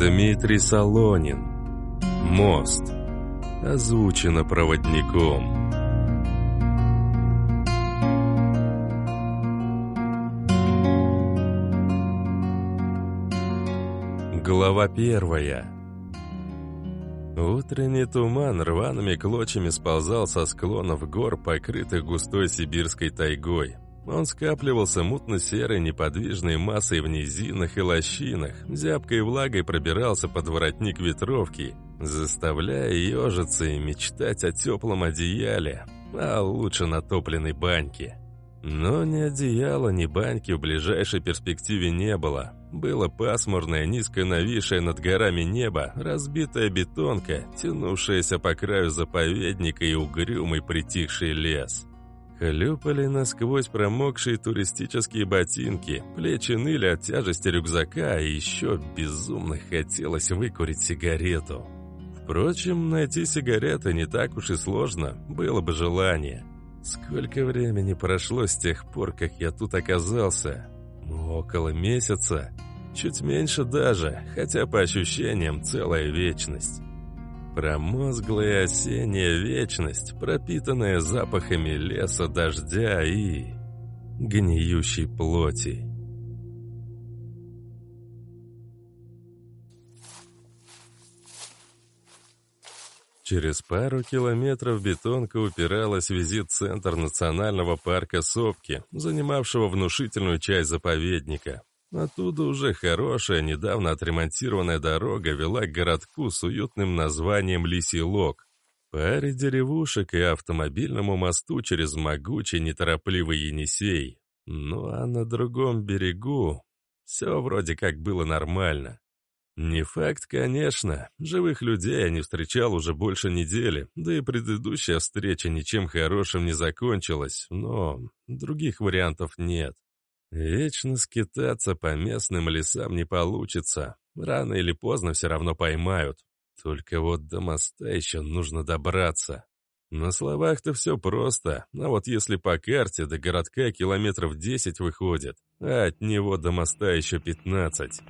Дмитрий Солонин. Мост. Озвучено проводником. Глава первая. Утренний туман рваными клочьями сползал со склонов гор, покрытых густой сибирской тайгой. Он скапливался мутно-серой неподвижной массой в низинах и лощинах, зябкой влагой пробирался под воротник ветровки, заставляя ежиться и мечтать о теплом одеяле, а лучше натопленной баньке. Но ни одеяла, ни баньки в ближайшей перспективе не было. Было пасмурное, низко нависшее над горами небо, разбитая бетонка, тянувшаяся по краю заповедника и угрюмый притихший лес. Хлюпали насквозь промокшие туристические ботинки, плечи ныли от тяжести рюкзака, и еще безумно хотелось выкурить сигарету. Впрочем, найти сигареты не так уж и сложно, было бы желание. Сколько времени прошло с тех пор, как я тут оказался? Около месяца. Чуть меньше даже, хотя по ощущениям целая вечность. Промозглая осенняя вечность, пропитанная запахами леса, дождя и... гниющей плоти. Через пару километров бетонка упиралась в визит-центр национального парка Сопки, занимавшего внушительную часть заповедника. Оттуда уже хорошая, недавно отремонтированная дорога вела к городку с уютным названием Лисий Лог. Паре деревушек и автомобильному мосту через могучий неторопливый Енисей. Ну а на другом берегу все вроде как было нормально. Не факт, конечно. Живых людей я не встречал уже больше недели, да и предыдущая встреча ничем хорошим не закончилась, но других вариантов нет. Вечно скитаться по местным лесам не получится. Рано или поздно все равно поймают. Только вот до моста еще нужно добраться. На словах-то все просто, а вот если по карте до городка километров 10 выходит, а от него до моста еще 15.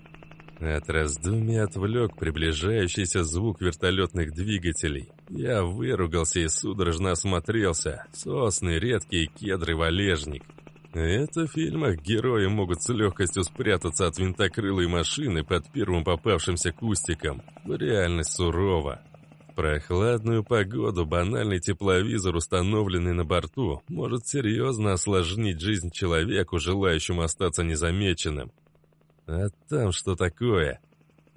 От раздумий отвлек приближающийся звук вертолетных двигателей. Я выругался и судорожно осмотрелся. Сосны, редкие кедры, валежник. Это в фильмах герои могут с легкостью спрятаться от винтокрылой машины под первым попавшимся кустиком. Реальность сурова. прохладную погоду банальный тепловизор, установленный на борту, может серьезно осложнить жизнь человеку, желающему остаться незамеченным. А там что такое?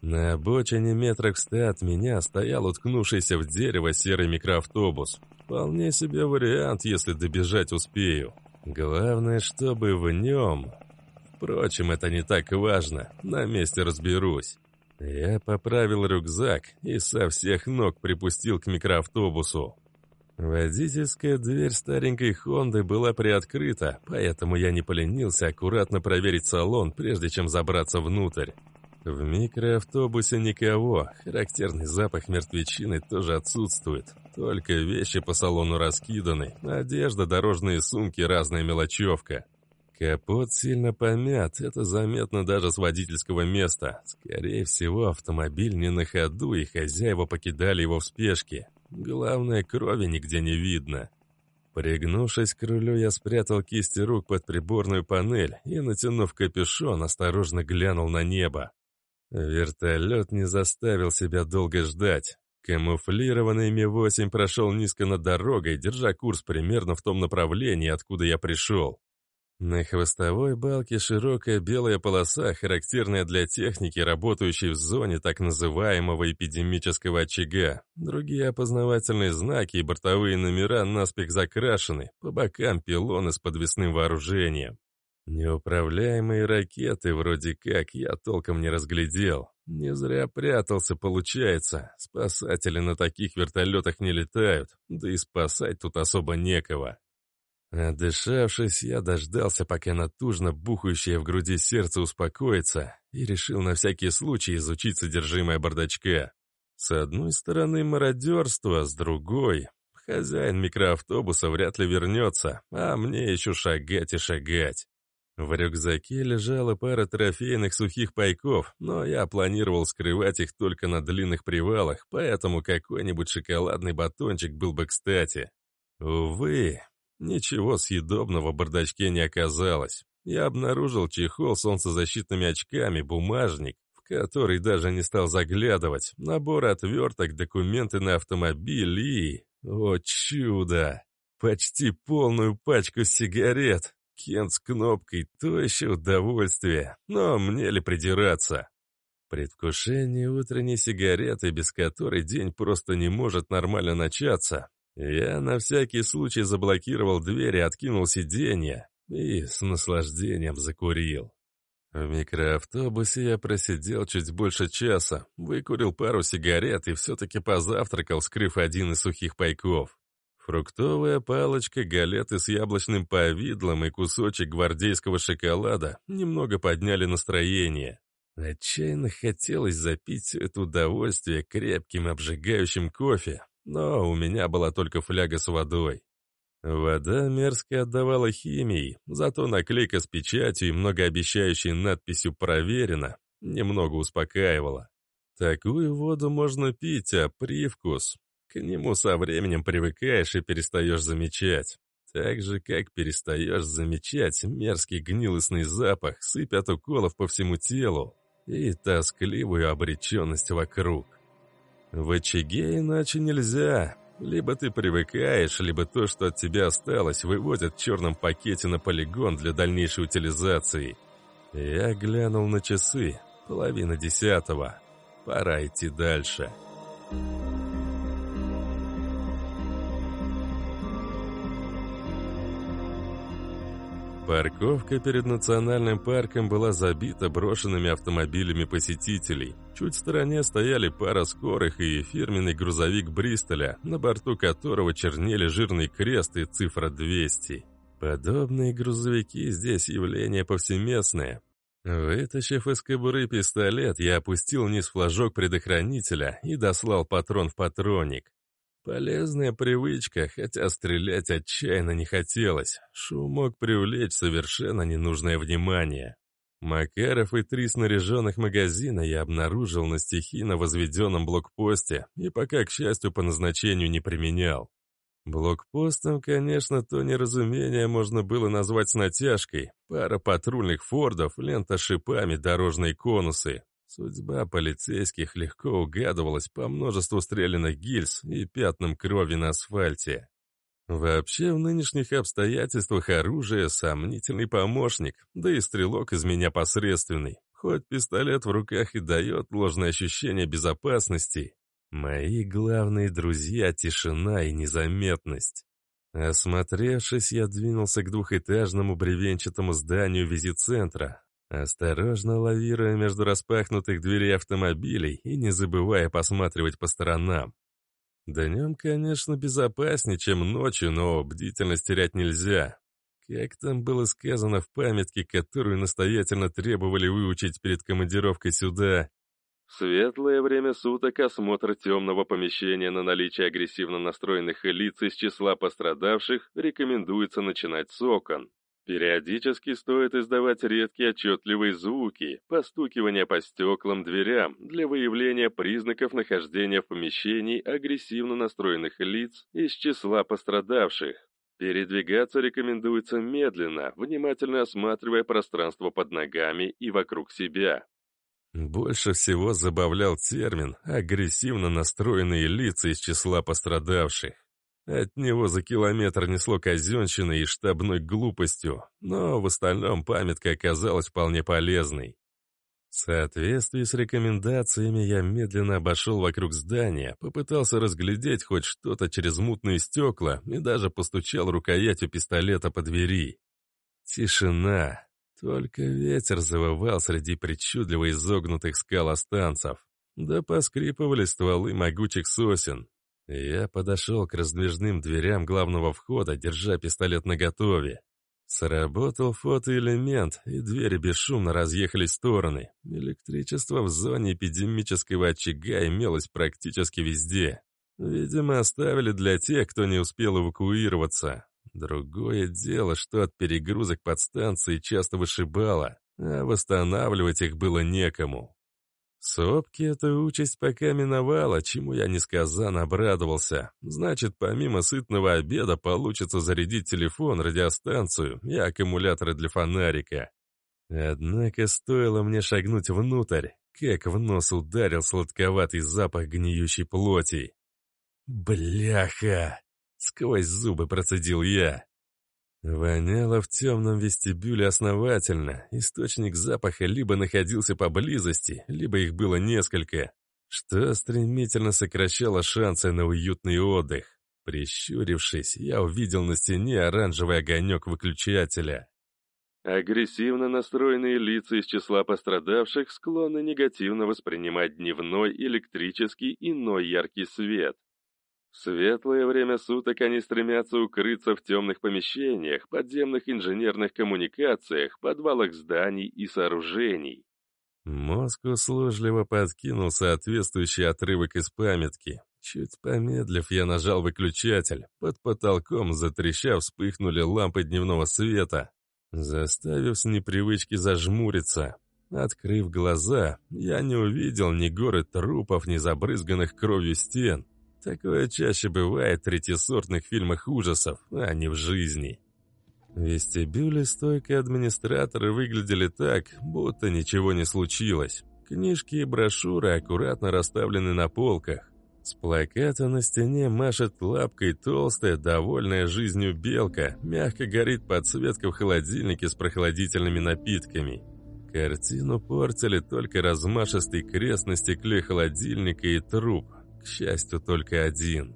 На обочине метрах ста от меня стоял уткнувшийся в дерево серый микроавтобус. Вполне себе вариант, если добежать успею. Главное, чтобы в нем... Впрочем, это не так важно, на месте разберусь. Я поправил рюкзак и со всех ног припустил к микроавтобусу. Водительская дверь старенькой «Хонды» была приоткрыта, поэтому я не поленился аккуратно проверить салон, прежде чем забраться внутрь. В микроавтобусе никого, характерный запах мертвечины тоже отсутствует. Только вещи по салону раскиданы, одежда, дорожные сумки, разная мелочевка. Капот сильно помят, это заметно даже с водительского места. Скорее всего, автомобиль не на ходу, и хозяева покидали его в спешке. Главное, крови нигде не видно. Пригнувшись к рулю, я спрятал кисти рук под приборную панель и, натянув капюшон, осторожно глянул на небо. Вертолет не заставил себя долго ждать. Камуфлированный Ми-8 прошел низко над дорогой, держа курс примерно в том направлении, откуда я пришел. На хвостовой балке широкая белая полоса, характерная для техники, работающей в зоне так называемого эпидемического очага. Другие опознавательные знаки и бортовые номера наспех закрашены, по бокам пилоны с подвесным вооружением. Неуправляемые ракеты вроде как я толком не разглядел. Не зря прятался, получается. Спасатели на таких вертолетах не летают, да и спасать тут особо некого. Отдышавшись, я дождался, пока натужно бухающее в груди сердце успокоится, и решил на всякий случай изучить содержимое бардачка. С одной стороны мародерство, с другой... Хозяин микроавтобуса вряд ли вернется, а мне еще шагать и шагать. В рюкзаке лежала пара трофейных сухих пайков, но я планировал скрывать их только на длинных привалах, поэтому какой-нибудь шоколадный батончик был бы кстати. Увы, ничего съедобного в бардачке не оказалось. Я обнаружил чехол солнцезащитными очками, бумажник, в который даже не стал заглядывать, набор отверток, документы на автомобиль и... О чудо! Почти полную пачку сигарет. Кент с кнопкой, то еще удовольствие. Но мне ли придираться? Предвкушение утренней сигареты, без которой день просто не может нормально начаться. Я на всякий случай заблокировал дверь и откинул сиденье. И с наслаждением закурил. В микроавтобусе я просидел чуть больше часа, выкурил пару сигарет и все-таки позавтракал, скрыв один из сухих пайков. Фруктовая палочка, галеты с яблочным повидлом и кусочек гвардейского шоколада немного подняли настроение. Отчаянно хотелось запить это удовольствие крепким обжигающим кофе, но у меня была только фляга с водой. Вода мерзко отдавала химией, зато наклейка с печатью и многообещающей надписью «Проверено» немного успокаивала. Такую воду можно пить, а привкус к нему со временем привыкаешь и перестаешь замечать. Так же, как перестаешь замечать мерзкий гнилостный запах, сыпь от уколов по всему телу и тоскливую обреченность вокруг. В очаге иначе нельзя. Либо ты привыкаешь, либо то, что от тебя осталось, выводят в черном пакете на полигон для дальнейшей утилизации. Я глянул на часы. Половина десятого. Пора идти дальше. Thank Парковка перед национальным парком была забита брошенными автомобилями посетителей. Чуть в стороне стояли пара скорых и фирменный грузовик Бристоля, на борту которого чернели жирный крест и цифра 200. Подобные грузовики здесь явление повсеместное. Вытащив из кобуры пистолет, я опустил вниз флажок предохранителя и дослал патрон в патронник. Полезная привычка, хотя стрелять отчаянно не хотелось. Шум мог привлечь совершенно ненужное внимание. Макаров и три снаряженных магазина я обнаружил на стихийно возведенном блокпосте и пока, к счастью, по назначению не применял. Блокпостом, конечно, то неразумение можно было назвать с натяжкой. Пара патрульных фордов, лента шипами, дорожные конусы. Судьба полицейских легко угадывалась по множеству стрелянных гильз и пятнам крови на асфальте. Вообще, в нынешних обстоятельствах оружие — сомнительный помощник, да и стрелок из меня посредственный. Хоть пистолет в руках и дает ложное ощущение безопасности, мои главные друзья — тишина и незаметность. Осмотревшись, я двинулся к двухэтажному бревенчатому зданию визит-центра, осторожно лавируя между распахнутых дверей автомобилей и не забывая посматривать по сторонам. Днем, конечно, безопаснее, чем ночью, но бдительность терять нельзя. Как там было сказано в памятке, которую настоятельно требовали выучить перед командировкой сюда? Светлое время суток осмотр темного помещения на наличие агрессивно настроенных лиц из числа пострадавших рекомендуется начинать с окон. Периодически стоит издавать редкие отчетливые звуки, постукивание по стеклам, дверям, для выявления признаков нахождения в помещении агрессивно настроенных лиц из числа пострадавших. Передвигаться рекомендуется медленно, внимательно осматривая пространство под ногами и вокруг себя. Больше всего забавлял термин «агрессивно настроенные лица из числа пострадавших». От него за километр несло казенщиной и штабной глупостью, но в остальном памятка оказалась вполне полезной. В соответствии с рекомендациями я медленно обошел вокруг здания, попытался разглядеть хоть что-то через мутные стекла и даже постучал рукоятью пистолета по двери. Тишина. Только ветер завывал среди причудливо изогнутых скал останцев. Да поскрипывали стволы могучих сосен, я подошел к раздвижным дверям главного входа, держа пистолет наготове. Сработал фотоэлемент, и двери бесшумно разъехались в стороны. Электричество в зоне эпидемического очага имелось практически везде. Видимо, оставили для тех, кто не успел эвакуироваться. Другое дело, что от перегрузок подстанции часто вышибало, а восстанавливать их было некому. Сопки эта участь пока миновала, чему я несказанно обрадовался. Значит, помимо сытного обеда получится зарядить телефон, радиостанцию и аккумуляторы для фонарика. Однако стоило мне шагнуть внутрь, как в нос ударил сладковатый запах гниющей плоти. «Бляха!» — сквозь зубы процедил я. Воняло в темном вестибюле основательно. Источник запаха либо находился поблизости, либо их было несколько, что стремительно сокращало шансы на уютный отдых. Прищурившись, я увидел на стене оранжевый огонек выключателя. Агрессивно настроенные лица из числа пострадавших склонны негативно воспринимать дневной электрический иной яркий свет, в светлое время суток они стремятся укрыться в темных помещениях, подземных инженерных коммуникациях, подвалах зданий и сооружений. Мозг услужливо подкинул соответствующий отрывок из памятки. Чуть помедлив, я нажал выключатель. Под потолком, затрещав, вспыхнули лампы дневного света, заставив с непривычки зажмуриться. Открыв глаза, я не увидел ни горы трупов, ни забрызганных кровью стен. Такое чаще бывает в третьесортных фильмах ужасов, а не в жизни. В вестибюле стойкие администраторы выглядели так, будто ничего не случилось. Книжки и брошюры аккуратно расставлены на полках. С плаката на стене машет лапкой толстая, довольная жизнью белка, мягко горит подсветка в холодильнике с прохладительными напитками. Картину портили только размашистый крест на стекле холодильника и труп, к счастью, только один.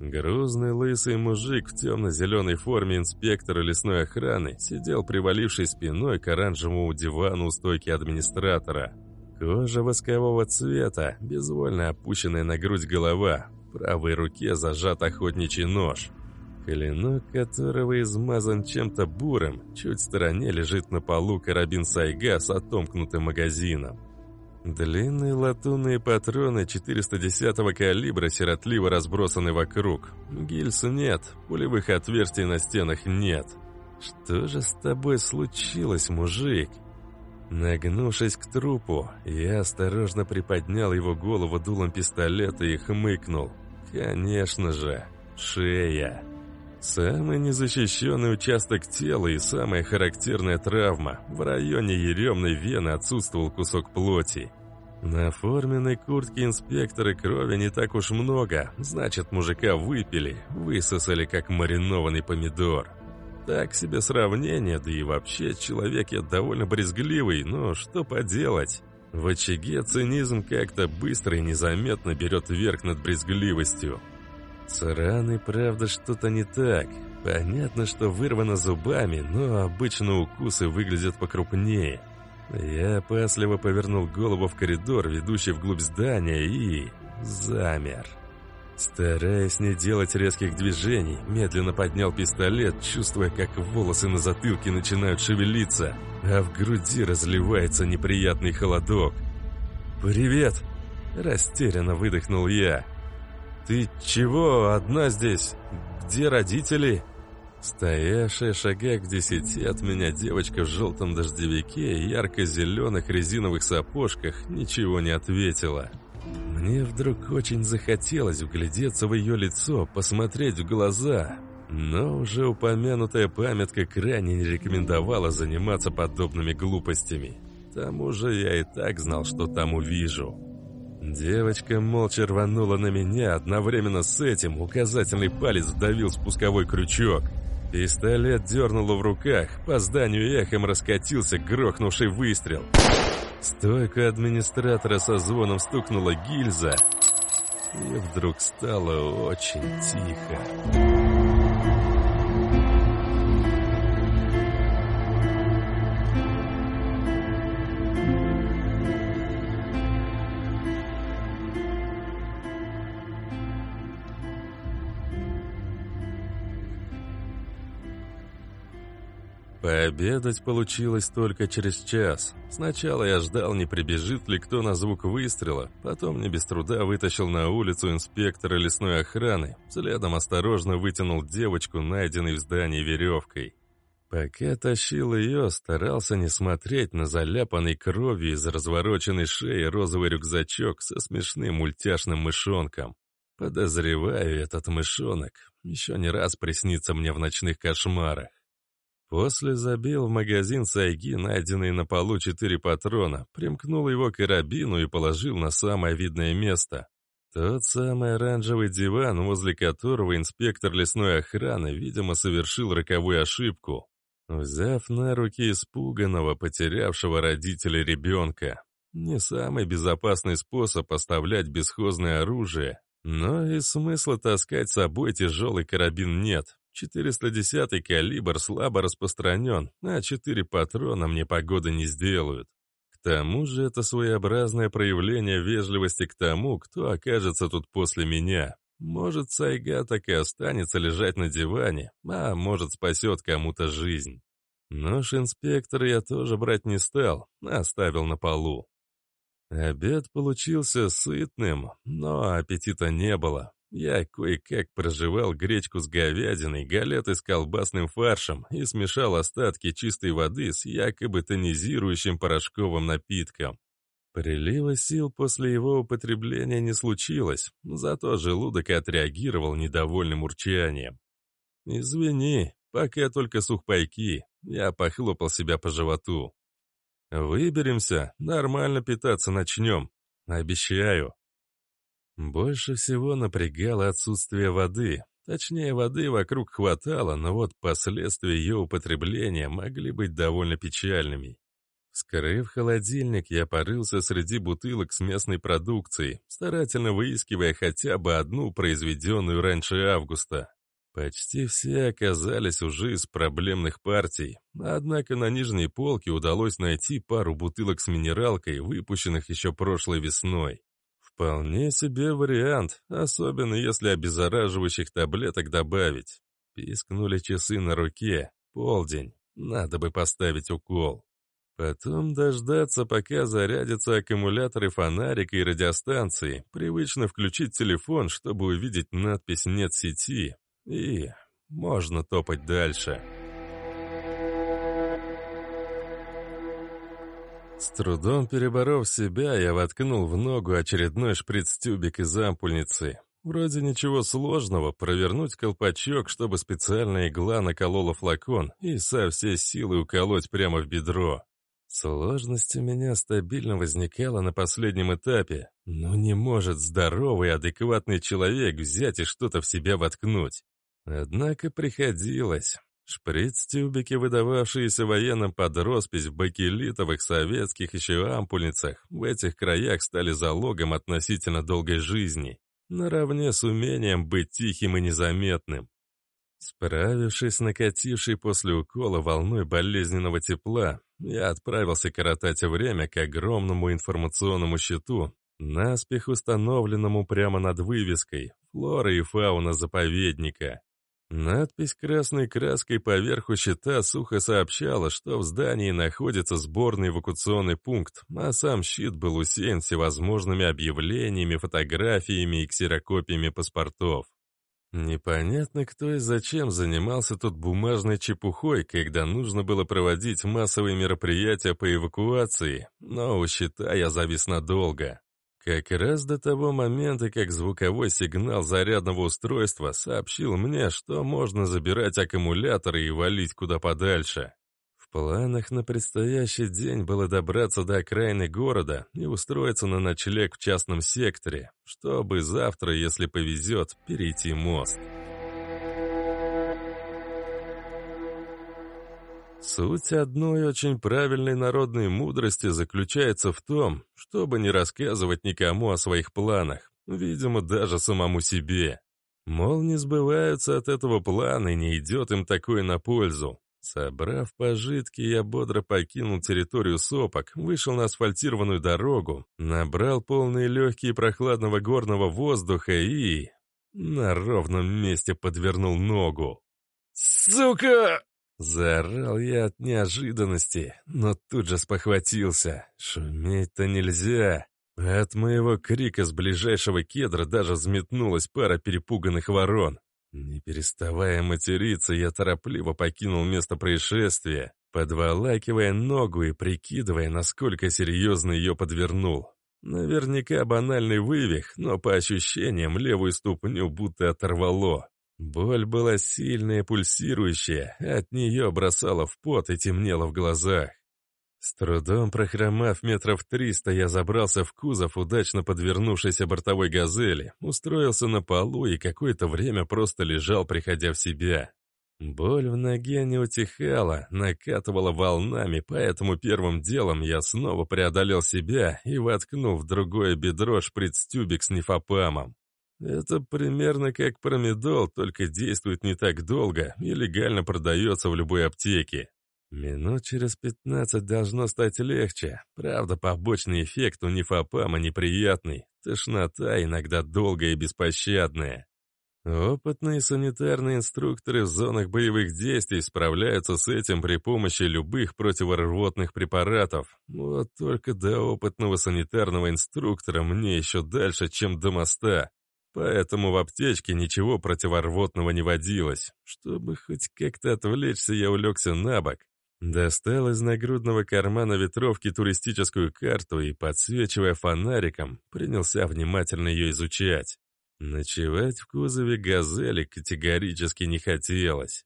Грузный лысый мужик в темно-зеленой форме инспектора лесной охраны сидел привалившись спиной к оранжевому дивану у стойки администратора. Кожа воскового цвета, безвольно опущенная на грудь голова, в правой руке зажат охотничий нож. Клинок которого измазан чем-то бурым, чуть в стороне лежит на полу карабин Сайга с отомкнутым магазином. Длинные латунные патроны 410-го калибра сиротливо разбросаны вокруг. Гильз нет, пулевых отверстий на стенах нет. Что же с тобой случилось, мужик? Нагнувшись к трупу, я осторожно приподнял его голову дулом пистолета и хмыкнул. Конечно же, шея. Самый незащищенный участок тела и самая характерная травма. В районе еремной вены отсутствовал кусок плоти. На форменной куртке инспектора крови не так уж много, значит, мужика выпили, высосали как маринованный помидор. Так себе сравнение, да и вообще человек я довольно брезгливый, но что поделать. В очаге цинизм как-то быстро и незаметно берет верх над брезгливостью. С раной, правда, что-то не так. Понятно, что вырвано зубами, но обычно укусы выглядят покрупнее. Я опасливо повернул голову в коридор, ведущий вглубь здания, и... замер. Стараясь не делать резких движений, медленно поднял пистолет, чувствуя, как волосы на затылке начинают шевелиться, а в груди разливается неприятный холодок. «Привет!» – растерянно выдохнул я. «Ты чего одна здесь? Где родители?» Стоявшая шагах в десяти от меня девочка в желтом дождевике и ярко-зеленых резиновых сапожках ничего не ответила. Мне вдруг очень захотелось вглядеться в ее лицо, посмотреть в глаза, но уже упомянутая памятка крайне не рекомендовала заниматься подобными глупостями. К тому же я и так знал, что там увижу. Девочка молча рванула на меня, одновременно с этим указательный палец вдавил спусковой крючок. Пистолет дернуло в руках, по зданию эхом раскатился грохнувший выстрел. Стойка администратора со звоном стукнула гильза, и вдруг стало очень тихо. Пообедать получилось только через час. Сначала я ждал, не прибежит ли кто на звук выстрела, потом не без труда вытащил на улицу инспектора лесной охраны, следом осторожно вытянул девочку, найденной в здании веревкой. Пока тащил ее, старался не смотреть на заляпанный кровью из развороченной шеи розовый рюкзачок со смешным мультяшным мышонком. Подозреваю, этот мышонок еще не раз приснится мне в ночных кошмарах. После забил в магазин сайги найденные на полу четыре патрона, примкнул его к карабину и положил на самое видное место. Тот самый оранжевый диван, возле которого инспектор лесной охраны, видимо, совершил роковую ошибку, взяв на руки испуганного, потерявшего родителей ребенка. Не самый безопасный способ оставлять бесхозное оружие, но и смысла таскать с собой тяжелый карабин нет. 410-й калибр слабо распространен, а четыре патрона мне погоды не сделают. К тому же это своеобразное проявление вежливости к тому, кто окажется тут после меня. Может, Сайга так и останется лежать на диване, а может, спасет кому-то жизнь. Нож инспектора я тоже брать не стал, оставил на полу. Обед получился сытным, но аппетита не было. Я кое-как проживал гречку с говядиной, галеты с колбасным фаршем и смешал остатки чистой воды с якобы тонизирующим порошковым напитком. Прилива сил после его употребления не случилось, зато желудок отреагировал недовольным урчанием. «Извини, пока только сухпайки», — я похлопал себя по животу. «Выберемся, нормально питаться начнем. Обещаю». Больше всего напрягало отсутствие воды. Точнее, воды вокруг хватало, но вот последствия ее употребления могли быть довольно печальными. Вскрыв холодильник, я порылся среди бутылок с местной продукцией, старательно выискивая хотя бы одну, произведенную раньше августа. Почти все оказались уже из проблемных партий, однако на нижней полке удалось найти пару бутылок с минералкой, выпущенных еще прошлой весной. Вполне себе вариант, особенно если обеззараживающих таблеток добавить. Пискнули часы на руке. Полдень. Надо бы поставить укол. Потом дождаться, пока зарядятся аккумуляторы фонарика и радиостанции, привычно включить телефон, чтобы увидеть надпись «Нет сети», и можно топать дальше. С трудом переборов себя, я воткнул в ногу очередной шприц-тюбик из ампульницы. Вроде ничего сложного, провернуть колпачок, чтобы специальная игла наколола флакон и со всей силы уколоть прямо в бедро. Сложность у меня стабильно возникала на последнем этапе, но не может здоровый, адекватный человек взять и что-то в себя воткнуть. Однако приходилось. Шприц-тюбики, выдававшиеся военным под роспись в бакелитовых советских еще ампульницах, в этих краях стали залогом относительно долгой жизни, наравне с умением быть тихим и незаметным. Справившись с накатившей после укола волной болезненного тепла, я отправился коротать время к огромному информационному щиту, наспех установленному прямо над вывеской «Флора и фауна заповедника». Надпись красной краской поверху щита сухо сообщала, что в здании находится сборный эвакуационный пункт, а сам щит был усеян всевозможными объявлениями, фотографиями и ксерокопиями паспортов. Непонятно, кто и зачем занимался тут бумажной чепухой, когда нужно было проводить массовые мероприятия по эвакуации, но у щита я завис надолго. Как раз до того момента, как звуковой сигнал зарядного устройства сообщил мне, что можно забирать аккумуляторы и валить куда подальше. В планах на предстоящий день было добраться до окраины города и устроиться на ночлег в частном секторе, чтобы завтра, если повезет, перейти мост. Суть одной очень правильной народной мудрости заключается в том, чтобы не рассказывать никому о своих планах, видимо, даже самому себе. Мол, не сбываются от этого плана и не идет им такое на пользу. Собрав пожитки, я бодро покинул территорию сопок, вышел на асфальтированную дорогу, набрал полные легкие прохладного горного воздуха и... на ровном месте подвернул ногу. «Сука!» Заорал я от неожиданности, но тут же спохватился. Шуметь-то нельзя. От моего крика с ближайшего кедра даже взметнулась пара перепуганных ворон. Не переставая материться, я торопливо покинул место происшествия, подволакивая ногу и прикидывая, насколько серьезно ее подвернул. Наверняка банальный вывих, но по ощущениям левую ступню будто оторвало. Боль была сильная, пульсирующая, от нее бросала в пот и темнело в глазах. С трудом прохромав метров триста, я забрался в кузов удачно подвернувшейся бортовой «Газели», устроился на полу и какое-то время просто лежал, приходя в себя. Боль в ноге не утихала, накатывала волнами, поэтому первым делом я снова преодолел себя и воткнул в другое бедро шприц-тюбик с нефопамом. Это примерно как промедол, только действует не так долго и легально продается в любой аптеке. Минут через пятнадцать должно стать легче. Правда, побочный эффект у нефопама неприятный. Тошнота иногда долгая и беспощадная. Опытные санитарные инструкторы в зонах боевых действий справляются с этим при помощи любых противорвотных препаратов. Вот только до опытного санитарного инструктора мне еще дальше, чем до моста. Поэтому в аптечке ничего противорвотного не водилось. Чтобы хоть как-то отвлечься, я улегся на бок. Достал из нагрудного кармана ветровки туристическую карту и, подсвечивая фонариком, принялся внимательно ее изучать. Ночевать в кузове «Газели» категорически не хотелось.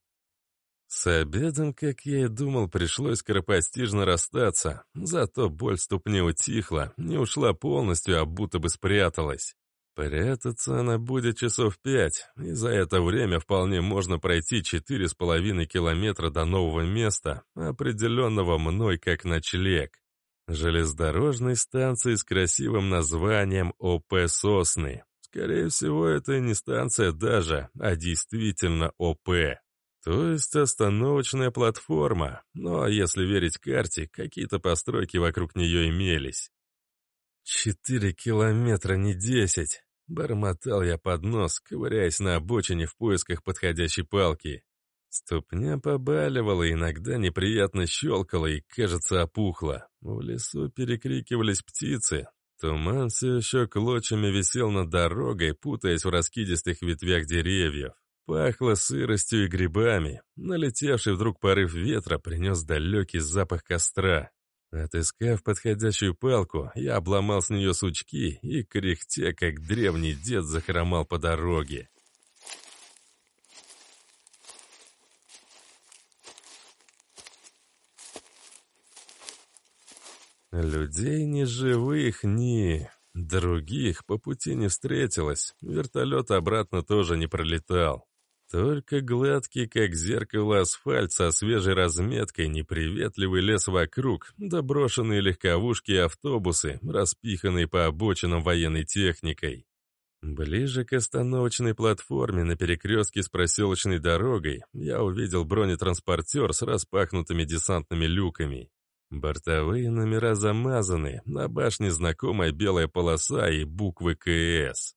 С обедом, как я и думал, пришлось скоропостижно расстаться, зато боль ступни утихла, не ушла полностью, а будто бы спряталась. Прятаться она будет часов пять, и за это время вполне можно пройти четыре с половиной километра до нового места, определенного мной как ночлег. Железнодорожной станции с красивым названием ОП «Сосны». Скорее всего, это не станция даже, а действительно ОП. То есть остановочная платформа, но если верить карте, какие-то постройки вокруг нее имелись. «Четыре километра, не десять!» Бормотал я под нос, ковыряясь на обочине в поисках подходящей палки. Ступня побаливала, иногда неприятно щелкала и, кажется, опухла. В лесу перекрикивались птицы. Туман все еще клочьями висел над дорогой, путаясь в раскидистых ветвях деревьев. Пахло сыростью и грибами. Налетевший вдруг порыв ветра принес далекий запах костра. Отыскав подходящую палку, я обломал с нее сучки и, кряхтя, как древний дед, захромал по дороге. Людей ни живых, ни других по пути не встретилось. Вертолет обратно тоже не пролетал. Только гладкий, как зеркало, асфальт со свежей разметкой, неприветливый лес вокруг, доброшенные легковушки и автобусы, распиханные по обочинам военной техникой. Ближе к остановочной платформе на перекрестке с проселочной дорогой я увидел бронетранспортер с распахнутыми десантными люками. Бортовые номера замазаны, на башне знакомая белая полоса и буквы КС.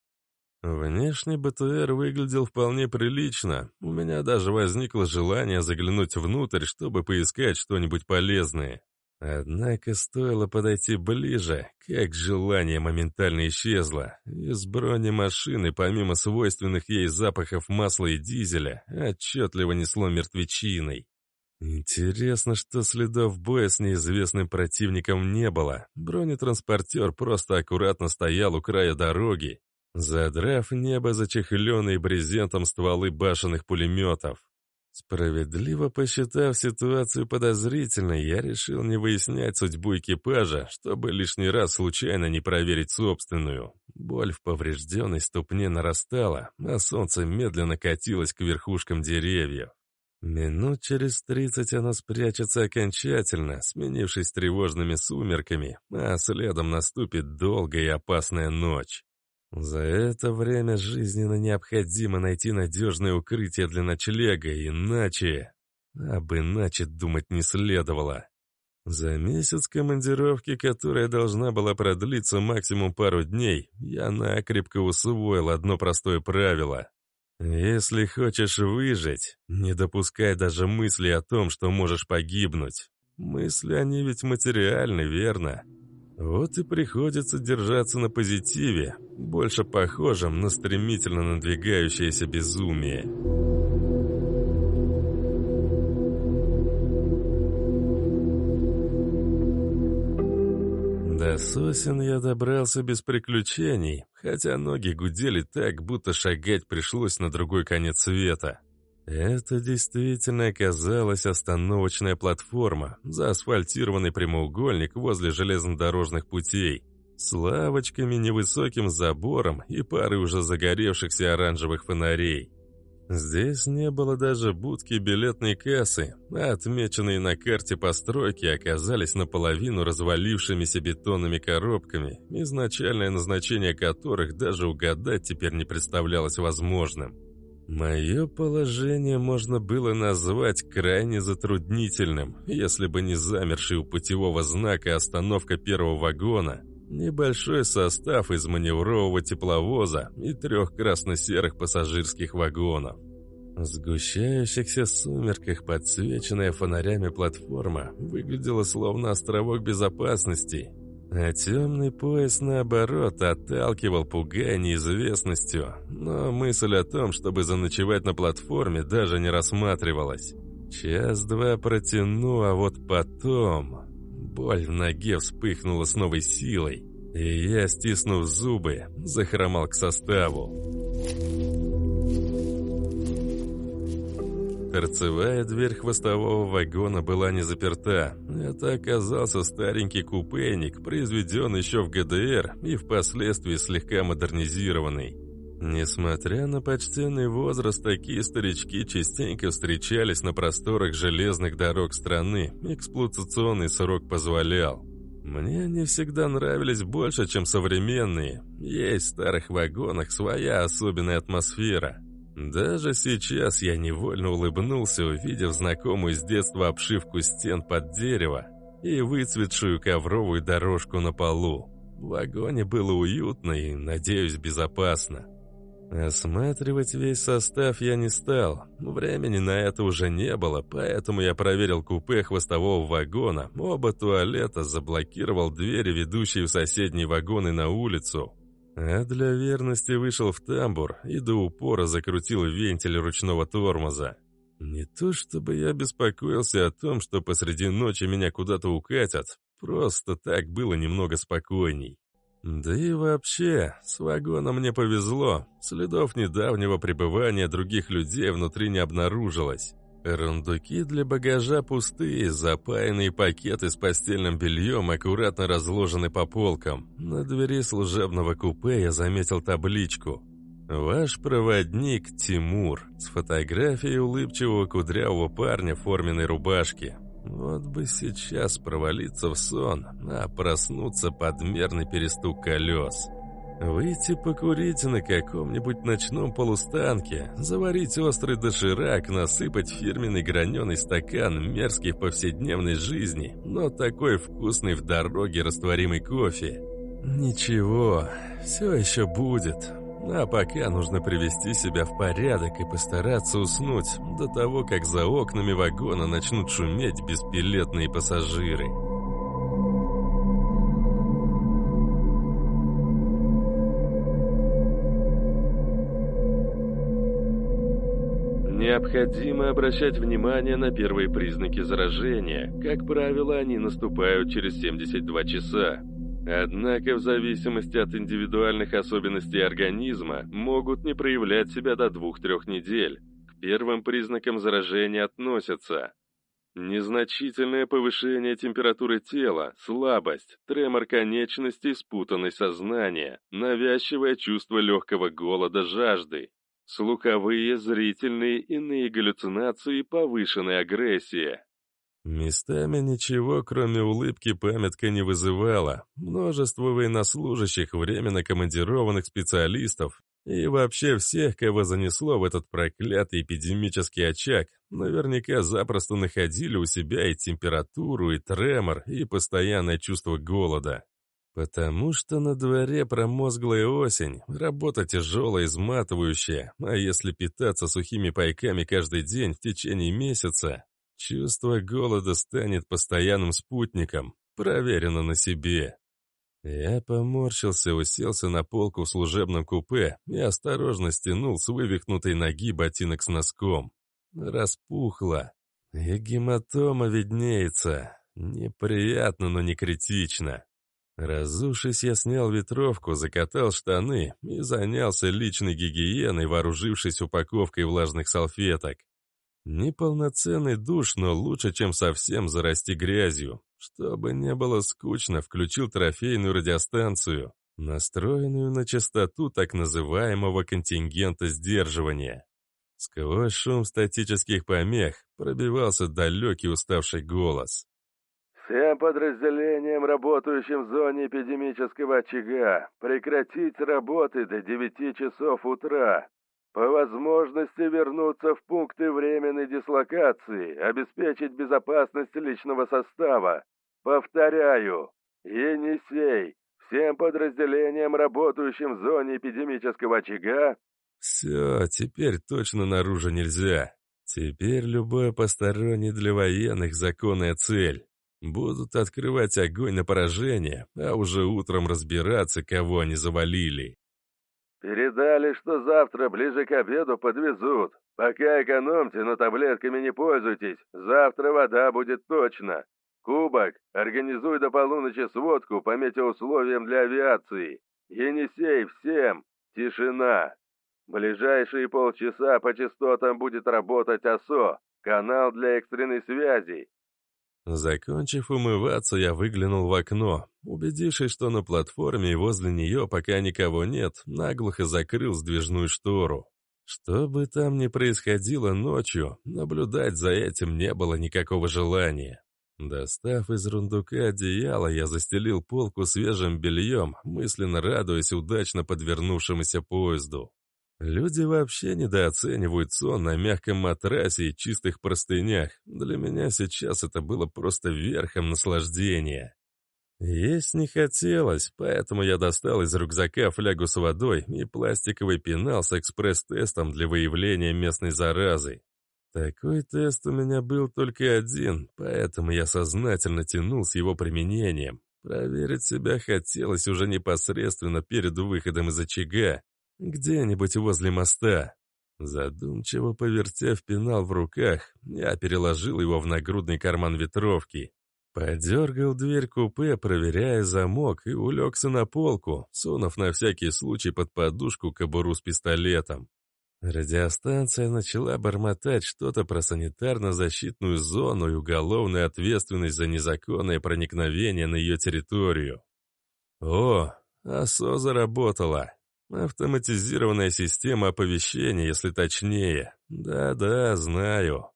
Внешне БТР выглядел вполне прилично. У меня даже возникло желание заглянуть внутрь, чтобы поискать что-нибудь полезное. Однако стоило подойти ближе, как желание моментально исчезло. Из бронемашины, помимо свойственных ей запахов масла и дизеля, отчетливо несло мертвечиной. Интересно, что следов боя с неизвестным противником не было. Бронетранспортер просто аккуратно стоял у края дороги, задрав небо зачехленные брезентом стволы башенных пулеметов. Справедливо посчитав ситуацию подозрительной, я решил не выяснять судьбу экипажа, чтобы лишний раз случайно не проверить собственную. Боль в поврежденной ступне нарастала, а солнце медленно катилось к верхушкам деревьев. Минут через тридцать оно спрячется окончательно, сменившись тревожными сумерками, а следом наступит долгая и опасная ночь. За это время жизненно необходимо найти надежное укрытие для ночлега, иначе... Об иначе думать не следовало. За месяц командировки, которая должна была продлиться максимум пару дней, я накрепко усвоил одно простое правило. Если хочешь выжить, не допускай даже мысли о том, что можешь погибнуть. Мысли, они ведь материальны, верно? Вот и приходится держаться на позитиве, больше похожем на стремительно надвигающееся безумие. До сосен я добрался без приключений, хотя ноги гудели так, будто шагать пришлось на другой конец света. Это действительно оказалась остановочная платформа, заасфальтированный прямоугольник возле железнодорожных путей, с лавочками, невысоким забором и парой уже загоревшихся оранжевых фонарей. Здесь не было даже будки билетной кассы, а отмеченные на карте постройки оказались наполовину развалившимися бетонными коробками, изначальное назначение которых даже угадать теперь не представлялось возможным. Мое положение можно было назвать крайне затруднительным, если бы не замерший у путевого знака остановка первого вагона – Небольшой состав из маневрового тепловоза и трех красно-серых пассажирских вагонов. В сгущающихся сумерках, подсвеченная фонарями платформа, выглядела словно островок безопасности, а темный пояс, наоборот, отталкивал, пугая неизвестностью, но мысль о том, чтобы заночевать на платформе, даже не рассматривалась. Час-два протяну, а вот потом... Боль в ноге вспыхнула с новой силой, и я, стиснув зубы, захромал к составу. Торцевая дверь хвостового вагона была не заперта. Это оказался старенький купейник, произведен еще в ГДР и впоследствии слегка модернизированный. Несмотря на почтенный возраст, такие старички частенько встречались на просторах железных дорог страны, эксплуатационный срок позволял. Мне они всегда нравились больше, чем современные. Есть в старых вагонах своя особенная атмосфера. Даже сейчас я невольно улыбнулся, увидев знакомую с детства обшивку стен под дерево и выцветшую ковровую дорожку на полу. В вагоне было уютно и, надеюсь, безопасно. Осматривать весь состав я не стал. Времени на это уже не было, поэтому я проверил купе хвостового вагона, оба туалета, заблокировал двери, ведущие в соседние вагоны на улицу. А для верности вышел в тамбур и до упора закрутил вентиль ручного тормоза. Не то чтобы я беспокоился о том, что посреди ночи меня куда-то укатят, просто так было немного спокойней. Да и вообще, с вагоном мне повезло. Следов недавнего пребывания других людей внутри не обнаружилось. Рундуки для багажа пустые, запаянные пакеты с постельным бельем аккуратно разложены по полкам. На двери служебного купе я заметил табличку. «Ваш проводник Тимур» с фотографией улыбчивого кудрявого парня в форменной рубашке. Вот бы сейчас провалиться в сон, а проснуться под мерный перестук колес. Выйти покурить на каком-нибудь ночном полустанке, заварить острый доширак, насыпать фирменный граненый стакан мерзкий в повседневной жизни, но такой вкусный в дороге растворимый кофе. Ничего, все еще будет. А пока нужно привести себя в порядок и постараться уснуть до того, как за окнами вагона начнут шуметь беспилетные пассажиры. Необходимо обращать внимание на первые признаки заражения. Как правило, они наступают через 72 часа. Однако в зависимости от индивидуальных особенностей организма могут не проявлять себя до 2-3 недель. К первым признакам заражения относятся незначительное повышение температуры тела, слабость, тремор конечностей, спутанность сознания, навязчивое чувство легкого голода, жажды, слуховые, зрительные, иные галлюцинации, повышенная агрессия. Местами ничего, кроме улыбки, памятка не вызывала. Множество военнослужащих, временно командированных специалистов и вообще всех, кого занесло в этот проклятый эпидемический очаг, наверняка запросто находили у себя и температуру, и тремор, и постоянное чувство голода. Потому что на дворе промозглая осень, работа тяжелая, изматывающая, а если питаться сухими пайками каждый день в течение месяца, чувство голода станет постоянным спутником, проверено на себе. Я поморщился, уселся на полку в служебном купе и осторожно стянул с вывихнутой ноги ботинок с носком. Распухло. И гематома виднеется. Неприятно, но не критично. Разувшись, я снял ветровку, закатал штаны и занялся личной гигиеной, вооружившись упаковкой влажных салфеток. Неполноценный душ, но лучше, чем совсем зарасти грязью. Чтобы не было скучно, включил трофейную радиостанцию, настроенную на частоту так называемого контингента сдерживания. Сквозь шум статических помех пробивался далекий уставший голос. Всем подразделениям, работающим в зоне эпидемического очага, прекратить работы до 9 часов утра. По возможности вернуться в пункты временной дислокации, обеспечить безопасность личного состава. Повторяю, Енисей, всем подразделениям, работающим в зоне эпидемического очага... Все, теперь точно наружу нельзя. Теперь любое посторонний для военных законная цель. Будут открывать огонь на поражение, а уже утром разбираться, кого они завалили. «Передали, что завтра ближе к обеду подвезут. Пока экономьте, но таблетками не пользуйтесь. Завтра вода будет точно. Кубок, организуй до полуночи сводку по метеоусловиям для авиации. Енисей, всем! Тишина! Ближайшие полчаса по частотам будет работать ОСО, канал для экстренной связи. Закончив умываться, я выглянул в окно. Убедившись, что на платформе и возле нее пока никого нет, наглухо закрыл сдвижную штору. Что бы там ни происходило ночью, наблюдать за этим не было никакого желания. Достав из рундука одеяло, я застелил полку свежим бельем, мысленно радуясь удачно подвернувшемуся поезду. Люди вообще недооценивают сон на мягком матрасе и чистых простынях. Для меня сейчас это было просто верхом наслаждения. Есть не хотелось, поэтому я достал из рюкзака флягу с водой и пластиковый пенал с экспресс-тестом для выявления местной заразы. Такой тест у меня был только один, поэтому я сознательно тянул с его применением. Проверить себя хотелось уже непосредственно перед выходом из очага, где-нибудь возле моста. Задумчиво повертев пенал в руках, я переложил его в нагрудный карман ветровки. Подергал дверь купе, проверяя замок, и улегся на полку, сунув на всякий случай под подушку кобуру с пистолетом. Радиостанция начала бормотать что-то про санитарно-защитную зону и уголовную ответственность за незаконное проникновение на ее территорию. О, АСО заработала. Автоматизированная система оповещения, если точнее. Да-да, знаю.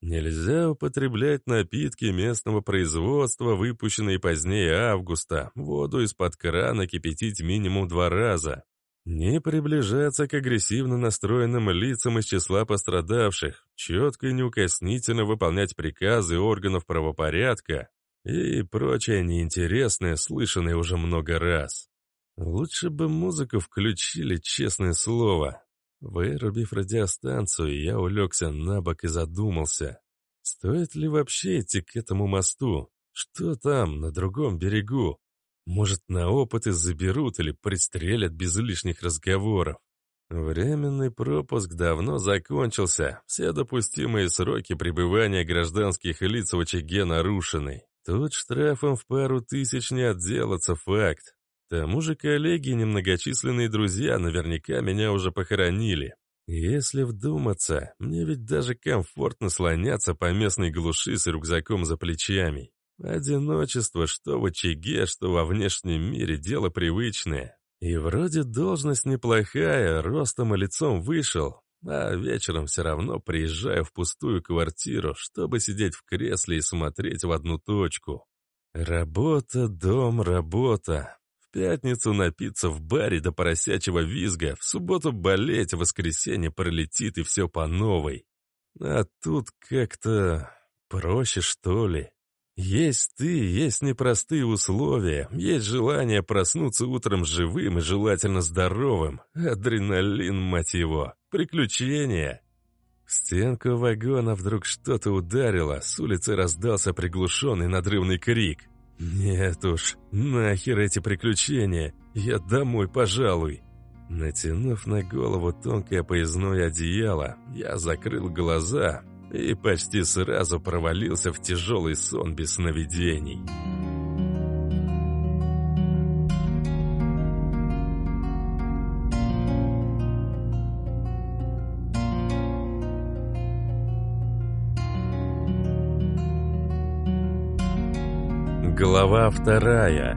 Нельзя употреблять напитки местного производства, выпущенные позднее августа. Воду из-под крана кипятить минимум два раза. Не приближаться к агрессивно настроенным лицам из числа пострадавших. Четко и неукоснительно выполнять приказы органов правопорядка. И прочее неинтересное, слышанное уже много раз. Лучше бы музыку включили, честное слово. Вырубив радиостанцию, я улегся на бок и задумался. Стоит ли вообще идти к этому мосту? Что там, на другом берегу? Может, на опыты заберут или пристрелят без лишних разговоров? Временный пропуск давно закончился. Все допустимые сроки пребывания гражданских лиц в очаге нарушены. Тут штрафом в пару тысяч не отделаться, факт. К тому же коллеги и немногочисленные друзья наверняка меня уже похоронили. Если вдуматься, мне ведь даже комфортно слоняться по местной глуши с рюкзаком за плечами. Одиночество, что в очаге, что во внешнем мире, дело привычное. И вроде должность неплохая, ростом и лицом вышел, а вечером все равно приезжаю в пустую квартиру, чтобы сидеть в кресле и смотреть в одну точку. Работа, дом, работа пятницу напиться в баре до поросячьего визга, в субботу болеть, в воскресенье пролетит и все по новой. А тут как-то проще, что ли. Есть ты, есть непростые условия, есть желание проснуться утром живым и желательно здоровым. Адреналин, мать его, приключения. В стенку вагона вдруг что-то ударило, с улицы раздался приглушенный надрывный крик. «Нет уж, нахер эти приключения, я домой, пожалуй». Натянув на голову тонкое поясное одеяло, я закрыл глаза и почти сразу провалился в тяжелый сон без сновидений. Глава вторая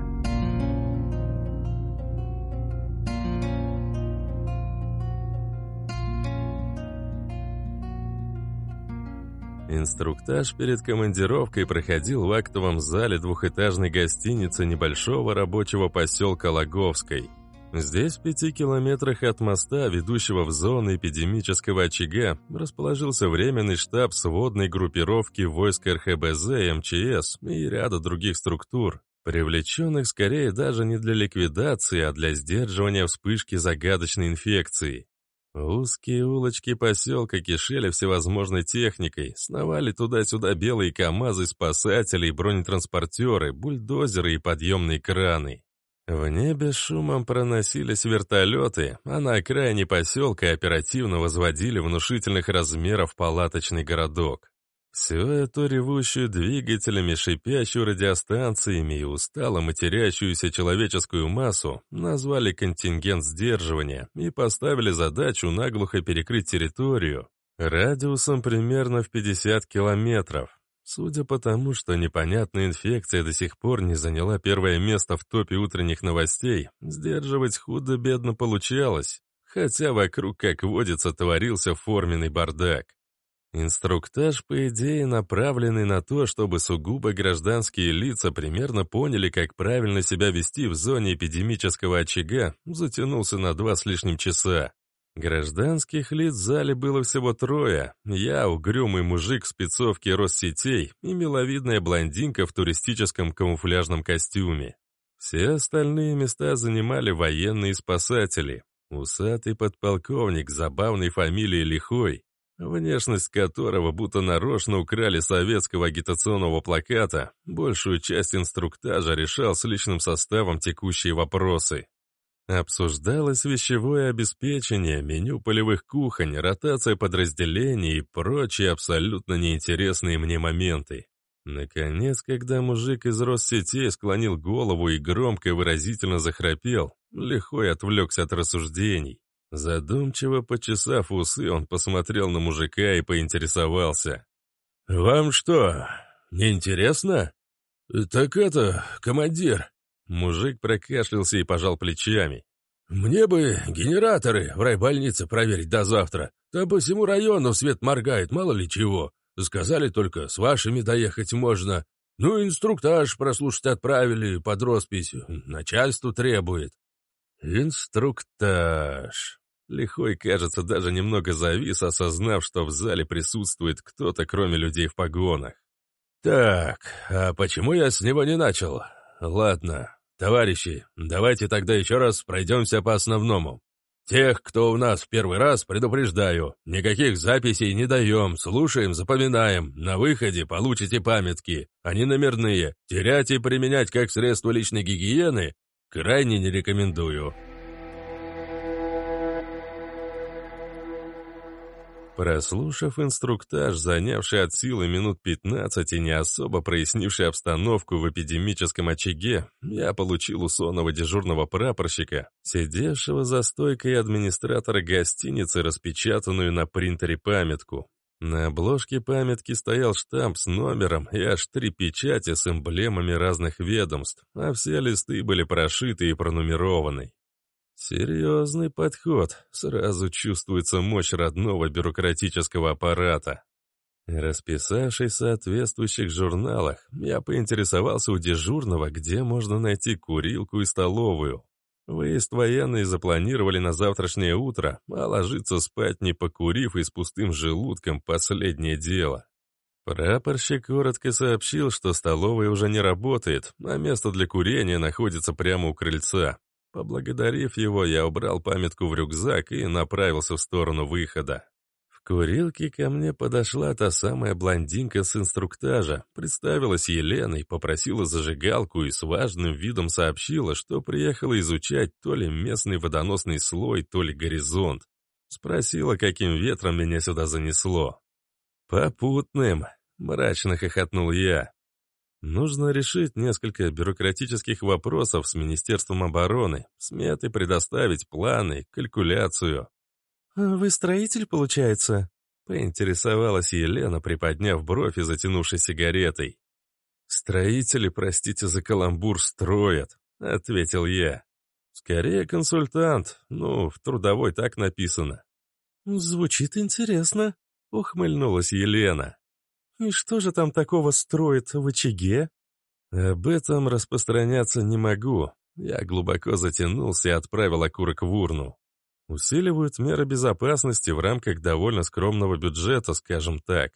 Инструктаж перед командировкой проходил в актовом зале двухэтажной гостиницы небольшого рабочего поселка Логовской. Здесь, в пяти километрах от моста, ведущего в зону эпидемического очага, расположился временный штаб сводной группировки войск РХБЗ, МЧС и ряда других структур, привлеченных скорее даже не для ликвидации, а для сдерживания вспышки загадочной инфекции. Узкие улочки поселка кишели всевозможной техникой, сновали туда-сюда белые КАМАЗы, спасатели, бронетранспортеры, бульдозеры и подъемные краны. В небе шумом проносились вертолеты, а на окраине поселка оперативно возводили внушительных размеров палаточный городок. Всю эту ревущую двигателями, шипящую радиостанциями и устало матерящуюся человеческую массу назвали контингент сдерживания и поставили задачу наглухо перекрыть территорию радиусом примерно в 50 километров. Судя по тому, что непонятная инфекция до сих пор не заняла первое место в топе утренних новостей, сдерживать худо-бедно получалось, хотя вокруг, как водится, творился форменный бардак. Инструктаж, по идее, направленный на то, чтобы сугубо гражданские лица примерно поняли, как правильно себя вести в зоне эпидемического очага, затянулся на два с лишним часа. Гражданских лиц в зале было всего трое. Я, угрюмый мужик в спецовке Россетей и миловидная блондинка в туристическом камуфляжном костюме. Все остальные места занимали военные спасатели. Усатый подполковник забавной фамилией Лихой, внешность которого будто нарочно украли советского агитационного плаката, большую часть инструктажа решал с личным составом текущие вопросы. Обсуждалось вещевое обеспечение, меню полевых кухонь, ротация подразделений и прочие абсолютно неинтересные мне моменты. Наконец, когда мужик из Россетей склонил голову и громко и выразительно захрапел, лихой отвлекся от рассуждений. Задумчиво почесав усы, он посмотрел на мужика и поинтересовался. «Вам что, неинтересно?» «Так это, командир...» Мужик прокашлялся и пожал плечами. «Мне бы генераторы в райбольнице проверить до завтра. Там по всему району свет моргает, мало ли чего. Сказали только, с вашими доехать можно. Ну, инструктаж прослушать отправили под роспись. Начальству требует». «Инструктаж». Лихой, кажется, даже немного завис, осознав, что в зале присутствует кто-то, кроме людей в погонах. «Так, а почему я с него не начал? Ладно, товарищи, давайте тогда еще раз пройдемся по основному. Тех, кто у нас в первый раз, предупреждаю, никаких записей не даем, слушаем, запоминаем. На выходе получите памятки, они номерные. Терять и применять как средство личной гигиены крайне не рекомендую». Прослушав инструктаж, занявший от силы минут 15 и не особо прояснивший обстановку в эпидемическом очаге, я получил у сонного дежурного прапорщика, сидевшего за стойкой администратора гостиницы, распечатанную на принтере памятку. На обложке памятки стоял штамп с номером и аж три печати с эмблемами разных ведомств, а все листы были прошиты и пронумерованы. Серьезный подход. Сразу чувствуется мощь родного бюрократического аппарата. Расписавшись в соответствующих журналах, я поинтересовался у дежурного, где можно найти курилку и столовую. Выезд военные запланировали на завтрашнее утро, а ложиться спать не покурив и с пустым желудком – последнее дело. Прапорщик коротко сообщил, что столовая уже не работает, а место для курения находится прямо у крыльца. Поблагодарив его, я убрал памятку в рюкзак и направился в сторону выхода. В курилке ко мне подошла та самая блондинка с инструктажа, представилась Еленой, попросила зажигалку и с важным видом сообщила, что приехала изучать то ли местный водоносный слой, то ли горизонт. Спросила, каким ветром меня сюда занесло. «Попутным», — мрачно хохотнул я. «Нужно решить несколько бюрократических вопросов с Министерством обороны, сметы предоставить, планы, калькуляцию». «А «Вы строитель, получается?» — поинтересовалась Елена, приподняв бровь и затянувшись сигаретой. «Строители, простите за каламбур, строят», — ответил я. «Скорее консультант, ну, в трудовой так написано». «Звучит интересно», — ухмыльнулась Елена. «И что же там такого строит в очаге?» «Об этом распространяться не могу». Я глубоко затянулся и отправил окурок в урну. Усиливают меры безопасности в рамках довольно скромного бюджета, скажем так.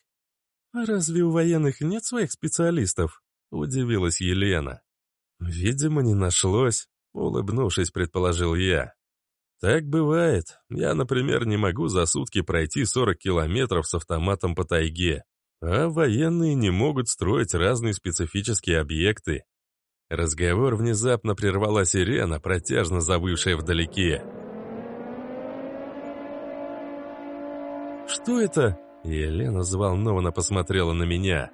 «А разве у военных нет своих специалистов?» — удивилась Елена. «Видимо, не нашлось», — улыбнувшись, предположил я. «Так бывает. Я, например, не могу за сутки пройти 40 километров с автоматом по тайге. А военные не могут строить разные специфические объекты. Разговор внезапно прервала сирена, протяжно завывшая вдалеке. «Что это?» Елена взволнованно посмотрела на меня.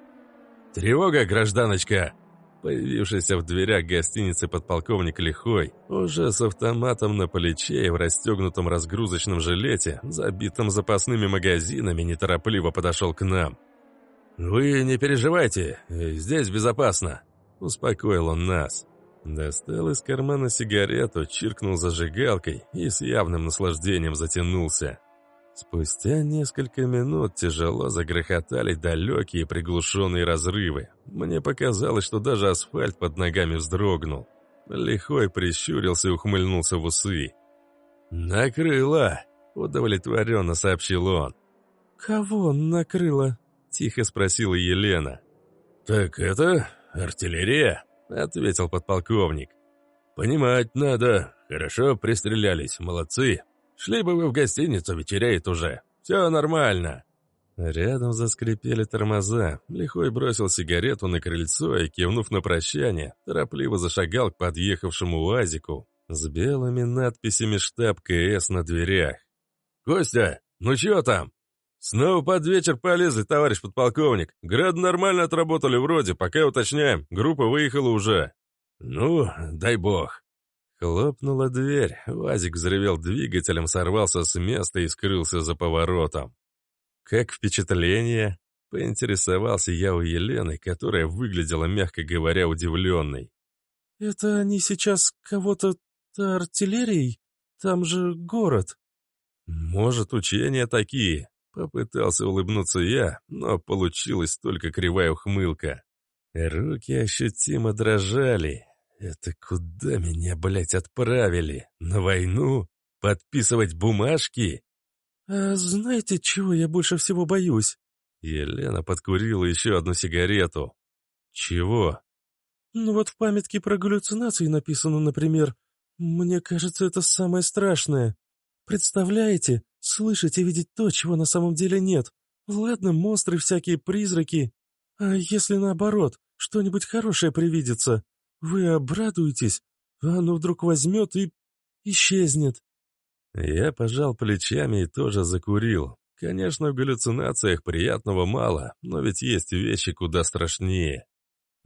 «Тревога, гражданочка!» Появившийся в дверях гостиницы подполковник Лихой, уже с автоматом на плече и в расстегнутом разгрузочном жилете, забитом запасными магазинами, неторопливо подошел к нам. «Вы не переживайте, здесь безопасно», — успокоил он нас. Достал из кармана сигарету, чиркнул зажигалкой и с явным наслаждением затянулся. Спустя несколько минут тяжело загрохотали далекие приглушенные разрывы. Мне показалось, что даже асфальт под ногами вздрогнул. Лихой прищурился и ухмыльнулся в усы. «Накрыло!» — удовлетворенно сообщил он. «Кого накрыло?» — тихо спросила Елена. «Так это артиллерия», — ответил подполковник. «Понимать надо. Хорошо пристрелялись, молодцы. Шли бы вы в гостиницу, вечереет уже. Все нормально». Рядом заскрипели тормоза. Лихой бросил сигарету на крыльцо и, кивнув на прощание, торопливо зашагал к подъехавшему УАЗику с белыми надписями «Штаб КС» на дверях. «Костя, ну чё там?» «Снова под вечер полезли, товарищ подполковник. Град нормально отработали вроде, пока уточняем. Группа выехала уже». «Ну, дай бог». Хлопнула дверь. Вазик взревел двигателем, сорвался с места и скрылся за поворотом. «Как впечатление?» — поинтересовался я у Елены, которая выглядела, мягко говоря, удивленной. «Это они сейчас кого-то артиллерией? Там же город». «Может, учения такие. Попытался улыбнуться я, но получилась только кривая ухмылка. Руки ощутимо дрожали. Это куда меня, блядь, отправили? На войну? Подписывать бумажки? А знаете, чего я больше всего боюсь? Елена подкурила еще одну сигарету. Чего? Ну вот в памятке про галлюцинации написано, например, «Мне кажется, это самое страшное». Представляете, слышать и видеть то, чего на самом деле нет. Ладно, монстры, всякие призраки. А если наоборот, что-нибудь хорошее привидится? Вы обрадуетесь, а оно вдруг возьмет и исчезнет. Я пожал плечами и тоже закурил. Конечно, в галлюцинациях приятного мало, но ведь есть вещи куда страшнее.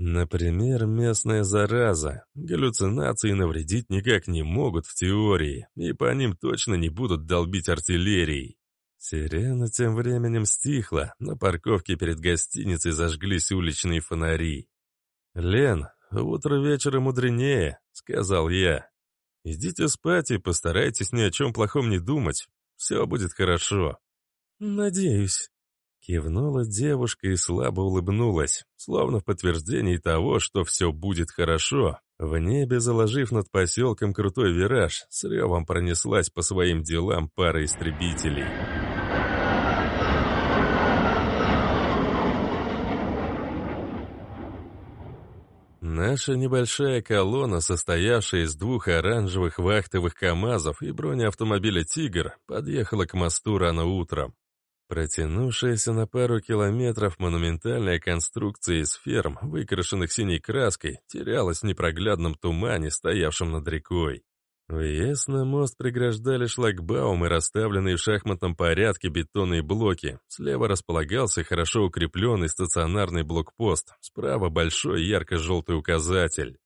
Например, местная зараза. Галлюцинации навредить никак не могут в теории, и по ним точно не будут долбить артиллерией. Сирена тем временем стихла, на парковке перед гостиницей зажглись уличные фонари. «Лен, утро вечера мудренее», — сказал я. «Идите спать и постарайтесь ни о чем плохом не думать. Все будет хорошо». «Надеюсь», Кивнула девушка и слабо улыбнулась, словно в подтверждении того, что все будет хорошо. В небе, заложив над поселком крутой вираж, с ревом пронеслась по своим делам пара истребителей. Наша небольшая колонна, состоявшая из двух оранжевых вахтовых КАМАЗов и бронеавтомобиля «Тигр», подъехала к мосту рано утром. Протянувшаяся на пару километров монументальная конструкция из ферм, выкрашенных синей краской, терялась в непроглядном тумане, стоявшем над рекой. Въезд на мост преграждали шлагбаумы, расставленные в шахматном порядке бетонные блоки. Слева располагался хорошо укрепленный стационарный блокпост, справа большой ярко-желтый указатель.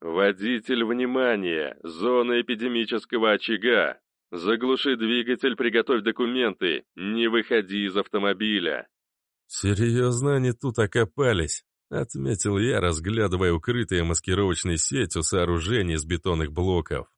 «Водитель, внимание! Зона эпидемического очага! Заглуши двигатель, приготовь документы, не выходи из автомобиля!» «Серьезно они тут окопались?» — отметил я, разглядывая укрытые маскировочной сетью сооружения из бетонных блоков.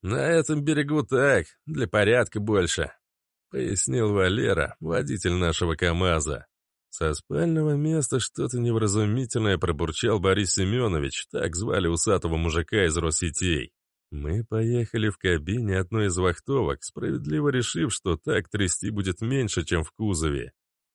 «На этом берегу так, для порядка больше», — пояснил Валера, водитель нашего КамАЗа. Со спального места что-то невразумительное пробурчал Борис Семенович, так звали усатого мужика из Россетей. Мы поехали в кабине одной из вахтовок, справедливо решив, что так трясти будет меньше, чем в кузове.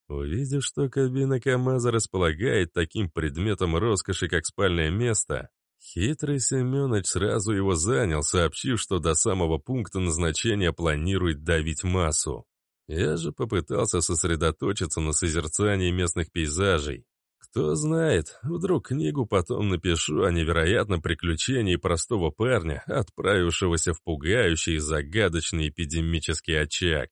Увидев, что кабина КамАЗа располагает таким предметом роскоши, как спальное место, Хитрый Семенович сразу его занял, сообщив, что до самого пункта назначения планирует давить массу. Я же попытался сосредоточиться на созерцании местных пейзажей. Кто знает, вдруг книгу потом напишу о невероятном приключении простого парня, отправившегося в пугающий и загадочный эпидемический очаг.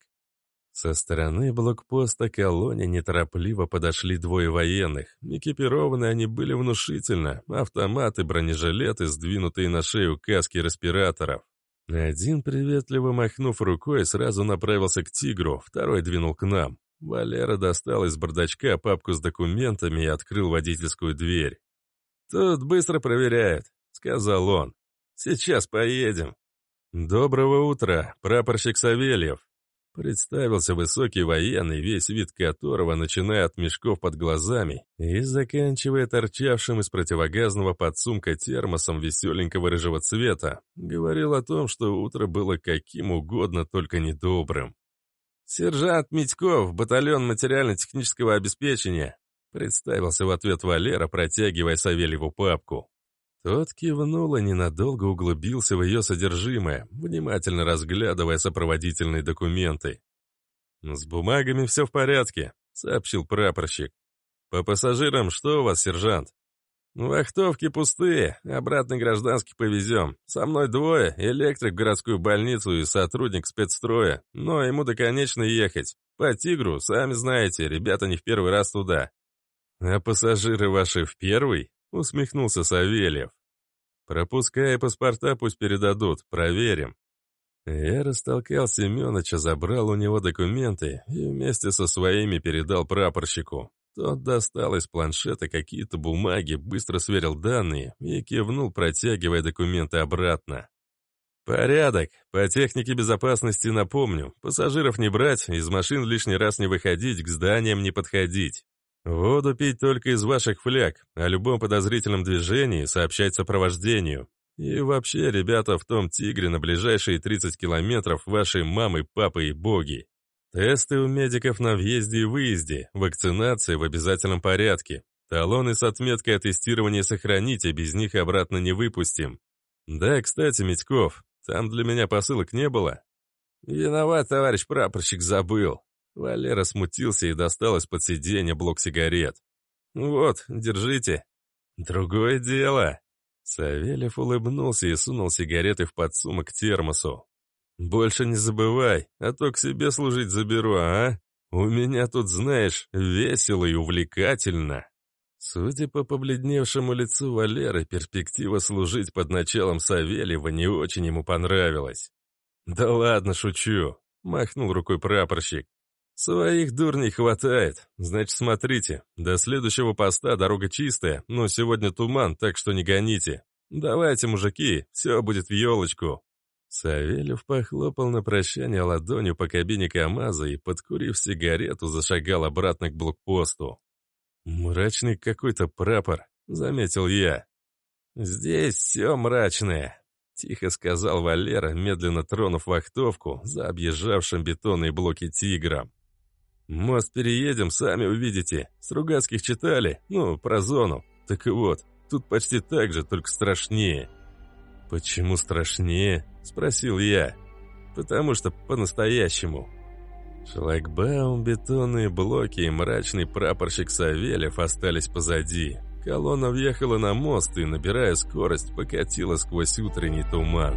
Со стороны блокпоста колонии неторопливо подошли двое военных. Экипированы они были внушительно. Автоматы, бронежилеты, сдвинутые на шею каски респираторов. Один, приветливо махнув рукой, сразу направился к «Тигру», второй двинул к нам. Валера достал из бардачка папку с документами и открыл водительскую дверь. «Тут быстро проверяют», — сказал он. «Сейчас поедем». «Доброго утра, прапорщик Савельев», Представился высокий военный, весь вид которого, начиная от мешков под глазами и заканчивая торчавшим из противогазного подсумка термосом веселенького рыжего цвета, говорил о том, что утро было каким угодно, только недобрым. «Сержант Митьков, батальон материально-технического обеспечения», представился в ответ Валера, протягивая Савельеву папку. Тот кивнул и ненадолго углубился в ее содержимое, внимательно разглядывая сопроводительные документы. «С бумагами все в порядке», — сообщил прапорщик. «По пассажирам что у вас, сержант?» «Вахтовки пустые, обратно гражданский повезем. Со мной двое, электрик в городскую больницу и сотрудник спецстроя, но ему до конечной ехать. По «Тигру», сами знаете, ребята не в первый раз туда». «А пассажиры ваши в первый?» — усмехнулся Савельев. «Пропускай паспорта пусть передадут, проверим». Я растолкал Семеновича, забрал у него документы и вместе со своими передал прапорщику. Тот достал из планшета какие-то бумаги, быстро сверил данные и кивнул, протягивая документы обратно. «Порядок. По технике безопасности напомню. Пассажиров не брать, из машин лишний раз не выходить, к зданиям не подходить. Воду пить только из ваших фляг, о любом подозрительном движении сообщать сопровождению. И вообще, ребята, в том тигре на ближайшие 30 километров вашей мамы, папы и боги. Тесты у медиков на въезде и выезде, вакцинация в обязательном порядке. Талоны с отметкой о тестировании сохраните, без них обратно не выпустим. Да, кстати, Митьков, там для меня посылок не было. Виноват, товарищ прапорщик, забыл. Валера смутился и достал из-под сиденья блок сигарет. «Вот, держите». «Другое дело». Савельев улыбнулся и сунул сигареты в подсумок к термосу. «Больше не забывай, а то к себе служить заберу, а? У меня тут, знаешь, весело и увлекательно». Судя по побледневшему лицу Валеры, перспектива служить под началом Савельева не очень ему понравилась. «Да ладно, шучу», — махнул рукой прапорщик. «Своих дурней хватает. Значит, смотрите, до следующего поста дорога чистая, но сегодня туман, так что не гоните. Давайте, мужики, все будет в елочку». Савельев похлопал на прощание ладонью по кабине КамАЗа и, подкурив сигарету, зашагал обратно к блокпосту. «Мрачный какой-то прапор», — заметил я. «Здесь все мрачное», — тихо сказал Валера, медленно тронув вахтовку за объезжавшим бетонные блоки «Тигром». Мост переедем, сами увидите. С Ругацких читали? Ну, про зону. Так вот, тут почти так же, только страшнее». «Почему страшнее?» – спросил я. «Потому что по-настоящему». Шлагбаум, бетонные блоки и мрачный прапорщик Савельев остались позади. Колонна въехала на мост и, набирая скорость, покатила сквозь утренний туман.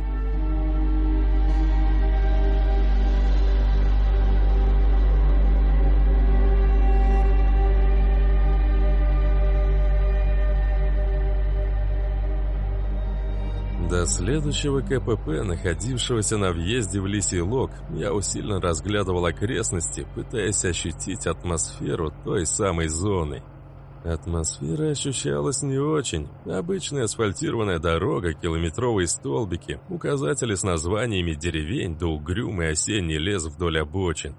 До следующего КПП, находившегося на въезде в Лисий Лог, я усиленно разглядывал окрестности, пытаясь ощутить атмосферу той самой зоны. Атмосфера ощущалась не очень. Обычная асфальтированная дорога, километровые столбики, указатели с названиями деревень да угрюмый осенний лес вдоль обочин.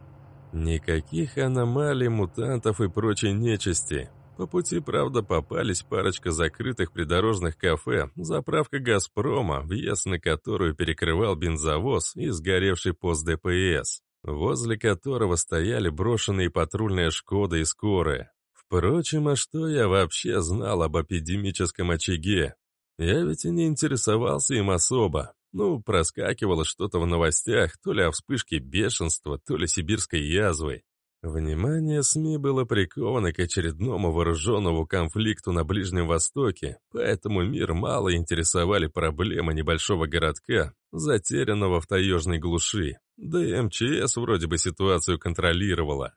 Никаких аномалий, мутантов и прочей нечисти. По пути, правда, попались парочка закрытых придорожных кафе, заправка «Газпрома», въезд на которую перекрывал бензовоз и сгоревший пост ДПС, возле которого стояли брошенные патрульная «Шкода» и «Скорая». Впрочем, а что я вообще знал об эпидемическом очаге? Я ведь и не интересовался им особо. Ну, проскакивало что-то в новостях, то ли о вспышке бешенства, то ли сибирской язвой. Внимание СМИ было приковано к очередному вооруженному конфликту на Ближнем Востоке, поэтому мир мало интересовали проблемы небольшого городка, затерянного в таежной глуши. Да и МЧС вроде бы ситуацию контролировала.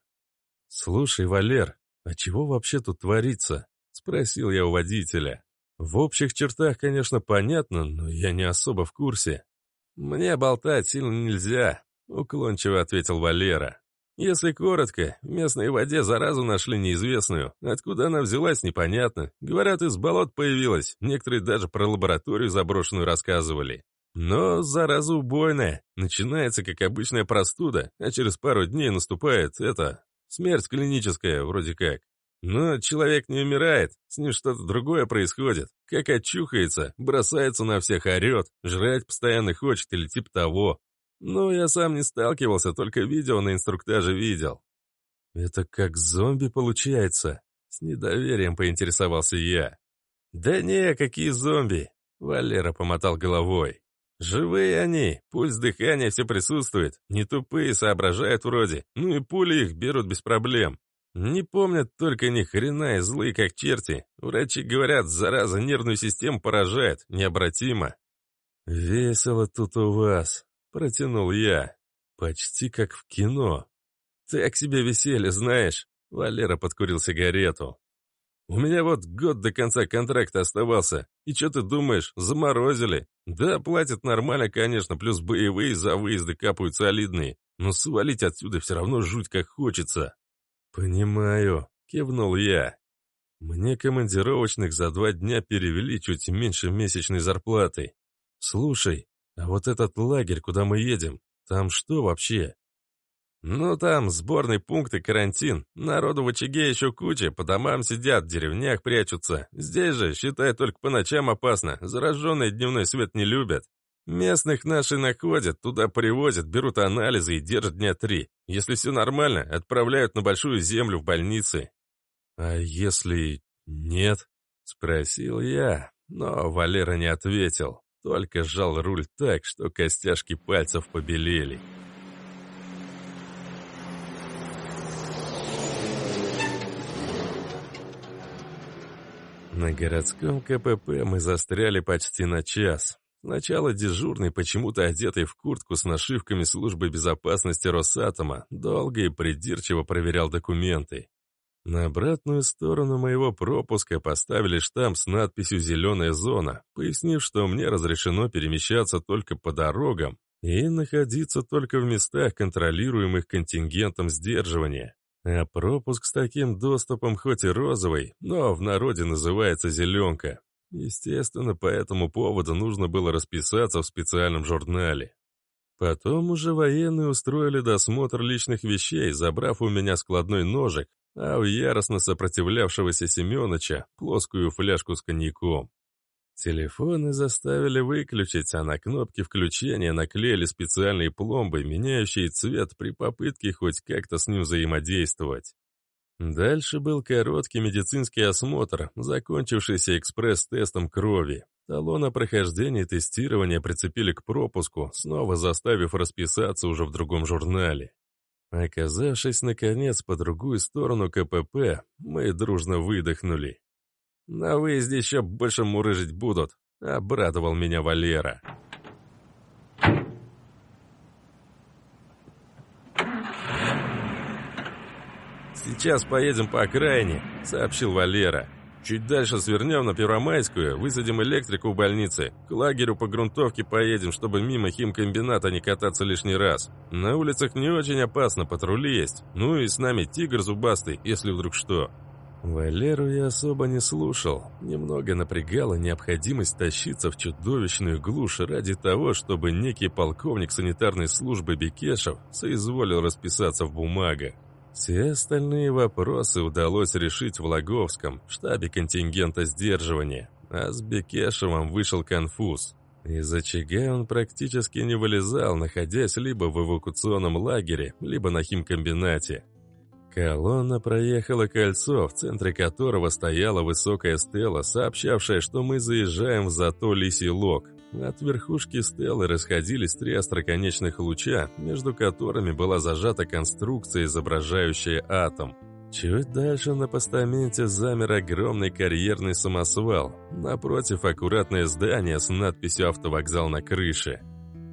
«Слушай, Валер, а чего вообще тут творится?» — спросил я у водителя. «В общих чертах, конечно, понятно, но я не особо в курсе». «Мне болтать сильно нельзя», — уклончиво ответил Валера. Если коротко, в местной воде заразу нашли неизвестную. Откуда она взялась, непонятно. Говорят, из болот появилась. Некоторые даже про лабораторию заброшенную рассказывали. Но зараза убойная. Начинается, как обычная простуда, а через пару дней наступает это... Смерть клиническая, вроде как. Но человек не умирает, с ним что-то другое происходит. Как очухается, бросается на всех, орет, жрать постоянно хочет или типа того. Ну, я сам не сталкивался, только видео на инструктаже видел. Это как зомби получается? С недоверием поинтересовался я. Да не, какие зомби? Валера помотал головой. Живые они, пульс дыхания все присутствует, не тупые, соображают вроде, ну и пули их берут без проблем. Не помнят только ни хрена и злые, как черти. Врачи говорят, зараза нервную систему поражает, необратимо. «Весело тут у вас», Протянул я. Почти как в кино. Так себе веселье, знаешь. Валера подкурил сигарету. У меня вот год до конца контракта оставался. И что ты думаешь, заморозили? Да, платят нормально, конечно, плюс боевые за выезды капают солидные. Но свалить отсюда все равно жуть как хочется. Понимаю, кивнул я. Мне командировочных за два дня перевели чуть меньше месячной зарплаты. Слушай, а вот этот лагерь, куда мы едем, там что вообще? Ну, там сборный пункт и карантин. Народу в очаге еще куча, по домам сидят, в деревнях прячутся. Здесь же, считай, только по ночам опасно. Зараженные дневной свет не любят. Местных наши находят, туда привозят, берут анализы и держат дня три. Если все нормально, отправляют на большую землю в больницы. А если нет? Спросил я, но Валера не ответил. Только сжал руль так, что костяшки пальцев побелели. На городском КПП мы застряли почти на час. Сначала дежурный, почему-то одетый в куртку с нашивками службы безопасности Росатома, долго и придирчиво проверял документы. На обратную сторону моего пропуска поставили штамп с надписью «Зеленая зона», пояснив, что мне разрешено перемещаться только по дорогам и находиться только в местах, контролируемых контингентом сдерживания. А пропуск с таким доступом хоть и розовый, но в народе называется «зеленка». Естественно, по этому поводу нужно было расписаться в специальном журнале. Потом уже военные устроили досмотр личных вещей, забрав у меня складной ножик, а у яростно сопротивлявшегося Семеновича плоскую фляжку с коньяком. Телефоны заставили выключить, а на кнопке включения наклеили специальные пломбы, меняющие цвет при попытке хоть как-то с ним взаимодействовать. Дальше был короткий медицинский осмотр, закончившийся экспресс-тестом крови. Талон о прохождении тестирования прицепили к пропуску, снова заставив расписаться уже в другом журнале. Оказавшись, наконец, по другую сторону КПП, мы дружно выдохнули. «На выезде еще больше мурыжить будут», — обрадовал меня Валера. «Сейчас поедем по окраине», — сообщил Валера. «Чуть дальше свернем на Первомайскую, высадим электрику у больницы. К лагерю по грунтовке поедем, чтобы мимо химкомбината не кататься лишний раз. На улицах не очень опасно, патрули есть. Ну и с нами тигр зубастый, если вдруг что». Валеру я особо не слушал. Немного напрягала необходимость тащиться в чудовищную глушь ради того, чтобы некий полковник санитарной службы Бекешев соизволил расписаться в бумагах. Все остальные вопросы удалось решить в Лаговском, штабе контингента сдерживания, а с Бекешевым вышел конфуз. Из очага он практически не вылезал, находясь либо в эвакуационном лагере, либо на химкомбинате. Колонна проехала кольцо, в центре которого стояла высокая стела, сообщавшая, что мы заезжаем в зато Лисий Лог. От верхушки стелы расходились три остроконечных луча, между которыми была зажата конструкция, изображающая атом. Чуть дальше на постаменте замер огромный карьерный самосвал. Напротив аккуратное здание с надписью «Автовокзал» на крыше.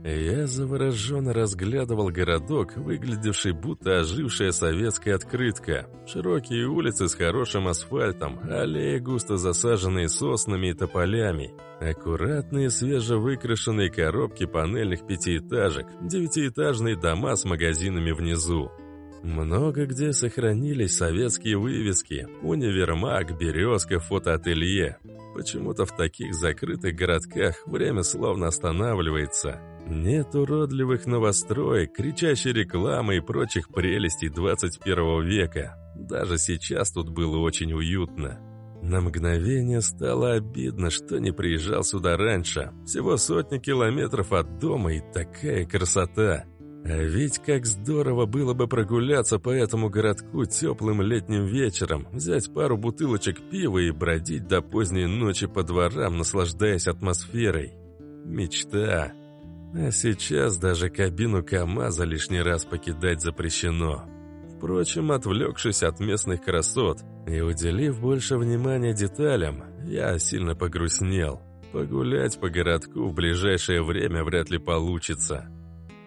Я завороженно разглядывал городок, выглядевший будто ожившая советская открытка. Широкие улицы с хорошим асфальтом, аллеи густо засаженные соснами и тополями, аккуратные свежевыкрашенные коробки панельных пятиэтажек, девятиэтажные дома с магазинами внизу. Много где сохранились советские вывески, универмаг, березка, фотоателье. Почему-то в таких закрытых городках время словно останавливается – нет уродливых новостроек, кричащей рекламы и прочих прелестей 21 века. Даже сейчас тут было очень уютно. На мгновение стало обидно, что не приезжал сюда раньше. Всего сотни километров от дома и такая красота. А ведь как здорово было бы прогуляться по этому городку теплым летним вечером, взять пару бутылочек пива и бродить до поздней ночи по дворам, наслаждаясь атмосферой. Мечта. А сейчас даже кабину КамАЗа лишний раз покидать запрещено. Впрочем, отвлекшись от местных красот и уделив больше внимания деталям, я сильно погрустнел. Погулять по городку в ближайшее время вряд ли получится.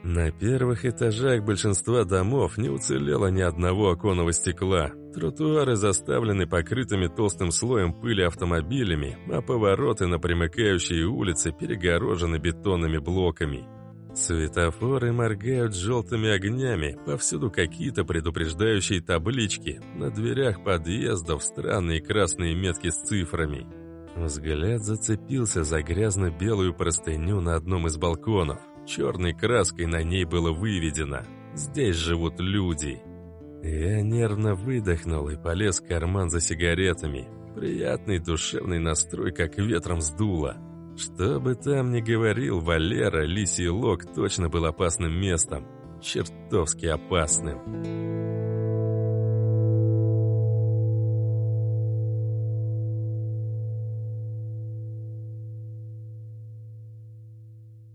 На первых этажах большинства домов не уцелело ни одного оконного стекла. Тротуары заставлены покрытыми толстым слоем пыли автомобилями, а повороты на примыкающие улицы перегорожены бетонными блоками. Светофоры моргают желтыми огнями, повсюду какие-то предупреждающие таблички, на дверях подъездов странные красные метки с цифрами. Взгляд зацепился за грязно-белую простыню на одном из балконов. Черной краской на ней было выведено «Здесь живут люди». Я нервно выдохнул и полез в карман за сигаретами. Приятный душевный настрой как ветром сдуло. Что бы там ни говорил Валера, Лисий Лог точно был опасным местом. Чертовски опасным.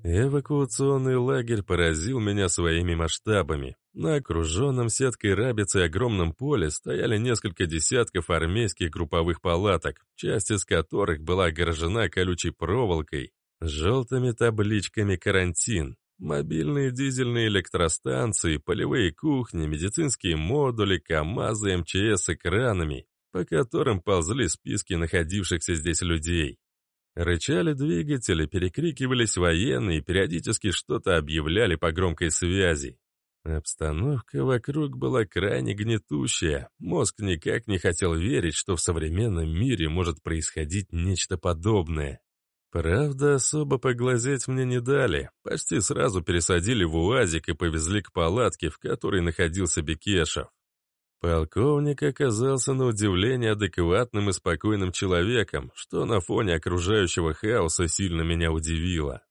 Эвакуационный лагерь поразил меня своими масштабами. На окруженном сеткой рабицы огромном поле стояли несколько десятков армейских групповых палаток, часть из которых была огорожена колючей проволокой, желтыми табличками «Карантин», мобильные дизельные электростанции, полевые кухни, медицинские модули, КАМАЗы, МЧС с экранами, по которым ползли списки находившихся здесь людей. Рычали двигатели, перекрикивались военные, периодически что-то объявляли по громкой связи. Обстановка вокруг была крайне гнетущая. Мозг никак не хотел верить, что в современном мире может происходить нечто подобное. Правда, особо поглазеть мне не дали. Почти сразу пересадили в УАЗик и повезли к палатке, в которой находился Бекешев. Полковник оказался на удивление адекватным и спокойным человеком, что на фоне окружающего хаоса сильно меня удивило.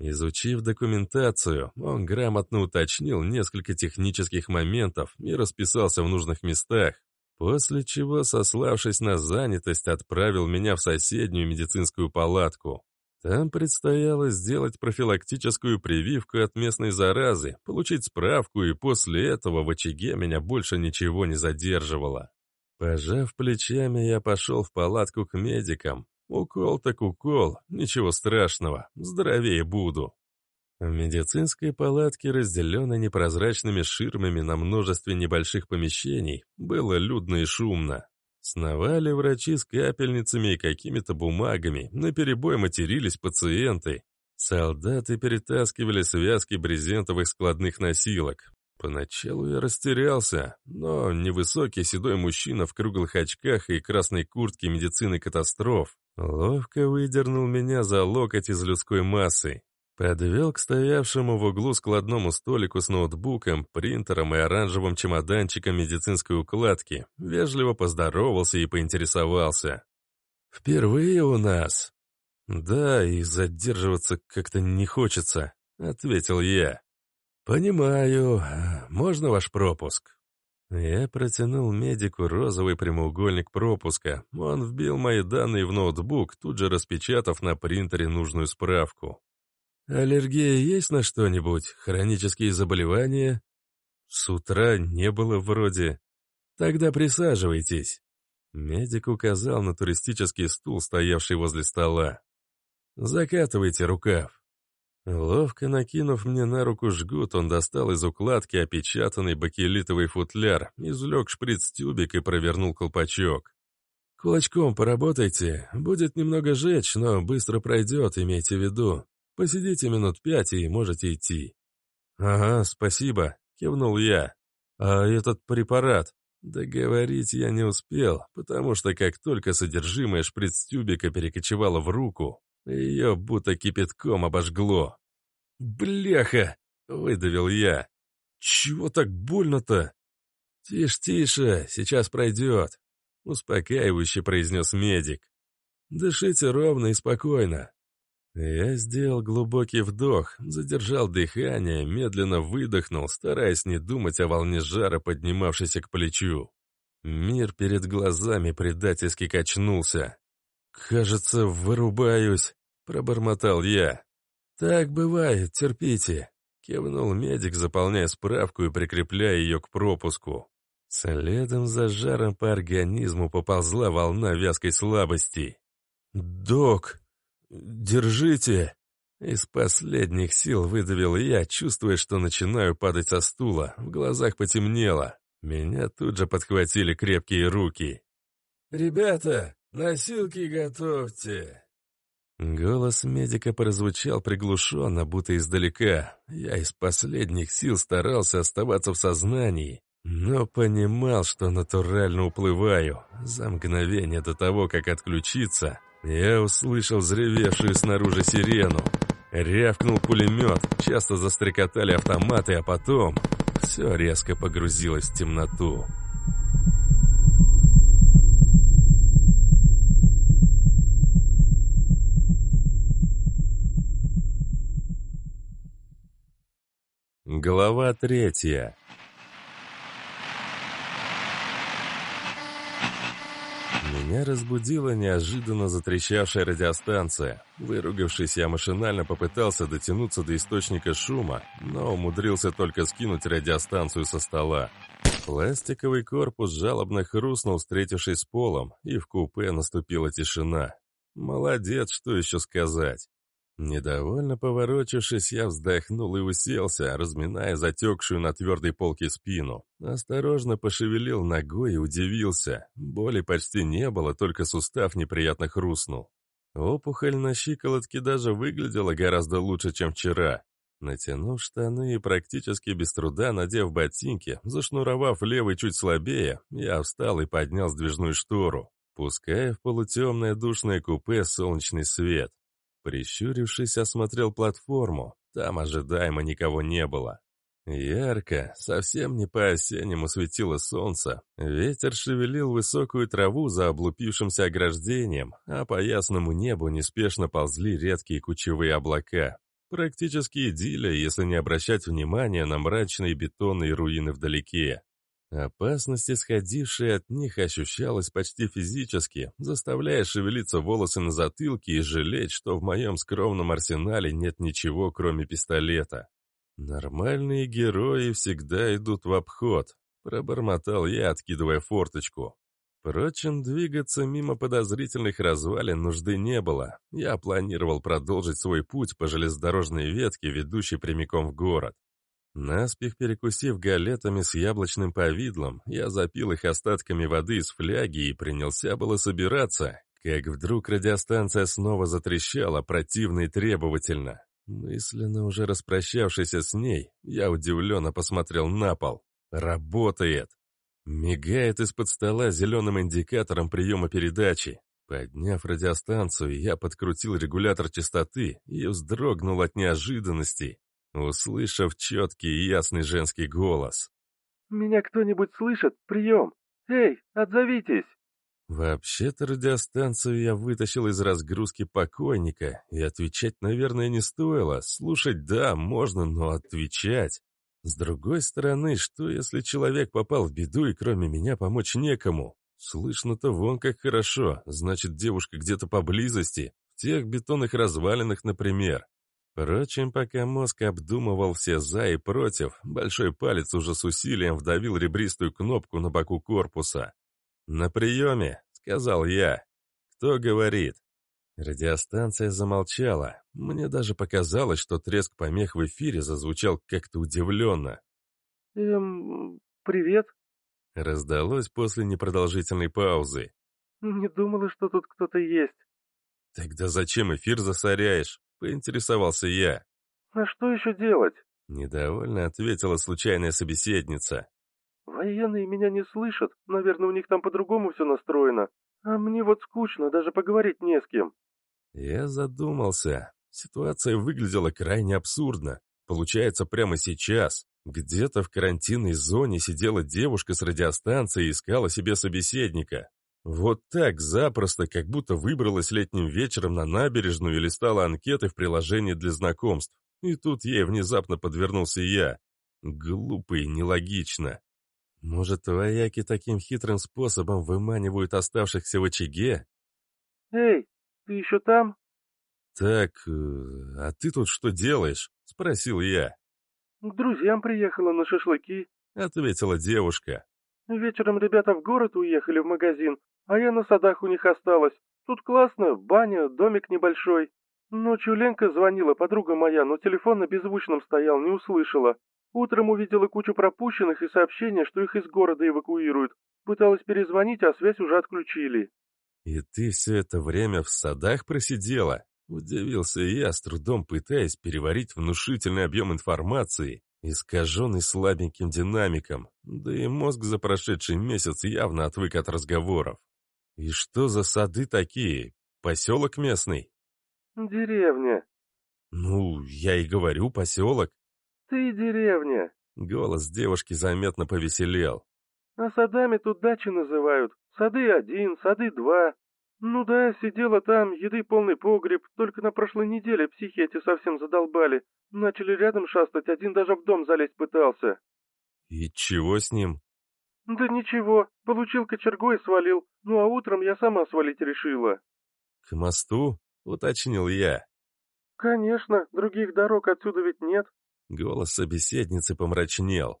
Изучив документацию, он грамотно уточнил несколько технических моментов и расписался в нужных местах, После чего, сославшись на занятость, отправил меня в соседнюю медицинскую палатку. Там предстояло сделать профилактическую прививку от местной заразы, получить справку, и после этого в очаге меня больше ничего не задерживало. Пожав плечами, я пошел в палатку к медикам. Укол так укол, ничего страшного, здоровее буду. В медицинской палатке, разделенной непрозрачными ширмами на множестве небольших помещений, было людно и шумно. Сновали врачи с капельницами и какими-то бумагами, наперебой матерились пациенты. Солдаты перетаскивали связки брезентовых складных носилок. Поначалу я растерялся, но невысокий седой мужчина в круглых очках и красной куртке медицины катастроф ловко выдернул меня за локоть из людской массы. Подвел к стоявшему в углу складному столику с ноутбуком, принтером и оранжевым чемоданчиком медицинской укладки, вежливо поздоровался и поинтересовался. «Впервые у нас?» «Да, и задерживаться как-то не хочется», — ответил я. «Понимаю. Можно ваш пропуск?» Я протянул медику розовый прямоугольник пропуска. Он вбил мои данные в ноутбук, тут же распечатав на принтере нужную справку. «Аллергия есть на что-нибудь? Хронические заболевания?» «С утра не было вроде». «Тогда присаживайтесь». Медик указал на туристический стул, стоявший возле стола. «Закатывайте рукав». Ловко накинув мне на руку жгут, он достал из укладки опечатанный бакелитовый футляр, извлек шприц-тюбик и провернул колпачок. «Кулачком поработайте. Будет немного жечь, но быстро пройдет, имейте в виду. Посидите минут пять и можете идти». «Ага, спасибо», — кивнул я. «А этот препарат?» Договорить я не успел, потому что как только содержимое шприц-тюбика перекочевало в руку, ее будто кипятком обожгло. «Бляха!» — выдавил я. «Чего так больно-то?» «Тише, тише, сейчас пройдет», — успокаивающе произнес медик. «Дышите ровно и спокойно. Я сделал глубокий вдох, задержал дыхание, медленно выдохнул, стараясь не думать о волне жара, поднимавшейся к плечу. Мир перед глазами предательски качнулся. «Кажется, вырубаюсь», — пробормотал я. «Так бывает, терпите», — кивнул медик, заполняя справку и прикрепляя ее к пропуску. Следом за жаром по организму поползла волна вязкой слабости. «Док!» «Держите!» Из последних сил выдавил я, чувствуя, что начинаю падать со стула. В глазах потемнело. Меня тут же подхватили крепкие руки. «Ребята, носилки готовьте!» Голос медика прозвучал приглушенно, будто издалека. Я из последних сил старался оставаться в сознании, но понимал, что натурально уплываю. За мгновение до того, как отключиться, я услышал взревевшую снаружи сирену. Рявкнул пулемет, часто застрекотали автоматы, а потом все резко погрузилось в темноту. Глава третья Меня разбудила неожиданно затрещавшая радиостанция. Выругавшись, я машинально попытался дотянуться до источника шума, но умудрился только скинуть радиостанцию со стола. Пластиковый корпус жалобно хрустнул, встретившись с полом, и в купе наступила тишина. Молодец, что еще сказать. Недовольно поворочившись, я вздохнул и уселся, разминая затекшую на твердой полке спину. Осторожно пошевелил ногой и удивился. Боли почти не было, только сустав неприятно хрустнул. Опухоль на щиколотке даже выглядела гораздо лучше, чем вчера. Натянув штаны и практически без труда надев ботинки, зашнуровав левый чуть слабее, я встал и поднял сдвижную штору, пуская в полутемное душное купе солнечный свет. Прищурившись, осмотрел платформу. Там ожидаемо никого не было. Ярко, совсем не по-осеннему светило солнце. Ветер шевелил высокую траву за облупившимся ограждением, а по ясному небу неспешно ползли редкие кучевые облака. Практически идиллия, если не обращать внимания на мрачные бетонные руины вдалеке. Опасность, исходившая от них, ощущалась почти физически, заставляя шевелиться волосы на затылке и жалеть, что в моем скромном арсенале нет ничего, кроме пистолета. «Нормальные герои всегда идут в обход», — пробормотал я, откидывая форточку. Впрочем, двигаться мимо подозрительных развалин нужды не было. Я планировал продолжить свой путь по железнодорожной ветке, ведущей прямиком в город. Наспех перекусив галетами с яблочным повидлом, я запил их остатками воды из фляги и принялся было собираться, как вдруг радиостанция снова затрещала противно и требовательно. Мысленно уже распрощавшись с ней, я удивленно посмотрел на пол. Работает! Мигает из-под стола зеленым индикатором приема передачи. Подняв радиостанцию, я подкрутил регулятор частоты и вздрогнул от неожиданности услышав четкий и ясный женский голос. «Меня кто-нибудь слышит? Прием! Эй, отзовитесь!» Вообще-то радиостанцию я вытащил из разгрузки покойника, и отвечать, наверное, не стоило. Слушать, да, можно, но отвечать... С другой стороны, что если человек попал в беду и кроме меня помочь некому? Слышно-то вон как хорошо, значит, девушка где-то поблизости, в тех бетонных развалинах, например. Впрочем, пока мозг обдумывал все «за» и «против», большой палец уже с усилием вдавил ребристую кнопку на боку корпуса. «На приеме», — сказал я. «Кто говорит?» Радиостанция замолчала. Мне даже показалось, что треск помех в эфире зазвучал как-то удивленно. «Эм, привет», — раздалось после непродолжительной паузы. «Не думала, что тут кто-то есть». «Тогда зачем эфир засоряешь?» Поинтересовался я. «А что еще делать?» Недовольно ответила случайная собеседница. «Военные меня не слышат. Наверное, у них там по-другому все настроено. А мне вот скучно, даже поговорить не с кем». Я задумался. Ситуация выглядела крайне абсурдно. Получается, прямо сейчас где-то в карантинной зоне сидела девушка с радиостанцией и искала себе собеседника. Вот так запросто, как будто выбралась летним вечером на набережную и листала анкеты в приложении для знакомств. И тут ей внезапно подвернулся я. Глупо и нелогично. Может, вояки таким хитрым способом выманивают оставшихся в очаге? «Эй, ты еще там?» «Так, э, а ты тут что делаешь?» — спросил я. «К друзьям приехала на шашлыки», — ответила девушка. «Вечером ребята в город уехали в магазин, а я на садах у них осталась. Тут классно, баня, домик небольшой. Ночью Ленка звонила, подруга моя, но телефон на беззвучном стоял, не услышала. Утром увидела кучу пропущенных и сообщения, что их из города эвакуируют. Пыталась перезвонить, а связь уже отключили. «И ты все это время в садах просидела?» Удивился я, с трудом пытаясь переварить внушительный объем информации, искаженный слабеньким динамиком, да и мозг за прошедший месяц явно отвык от разговоров. «И что за сады такие? Поселок местный?» «Деревня». «Ну, я и говорю, поселок». «Ты деревня». Голос девушки заметно повеселел. «А садами тут дачи называют. Сады один, сады два. Ну да, сидела там, еды полный погреб, только на прошлой неделе психи эти совсем задолбали. Начали рядом шастать, один даже в дом залезть пытался». «И чего с ним?» «Да ничего, получил кочергой и свалил, ну а утром я сама свалить решила». «К мосту?» — уточнил я. «Конечно, других дорог отсюда ведь нет». Голос собеседницы помрачнел.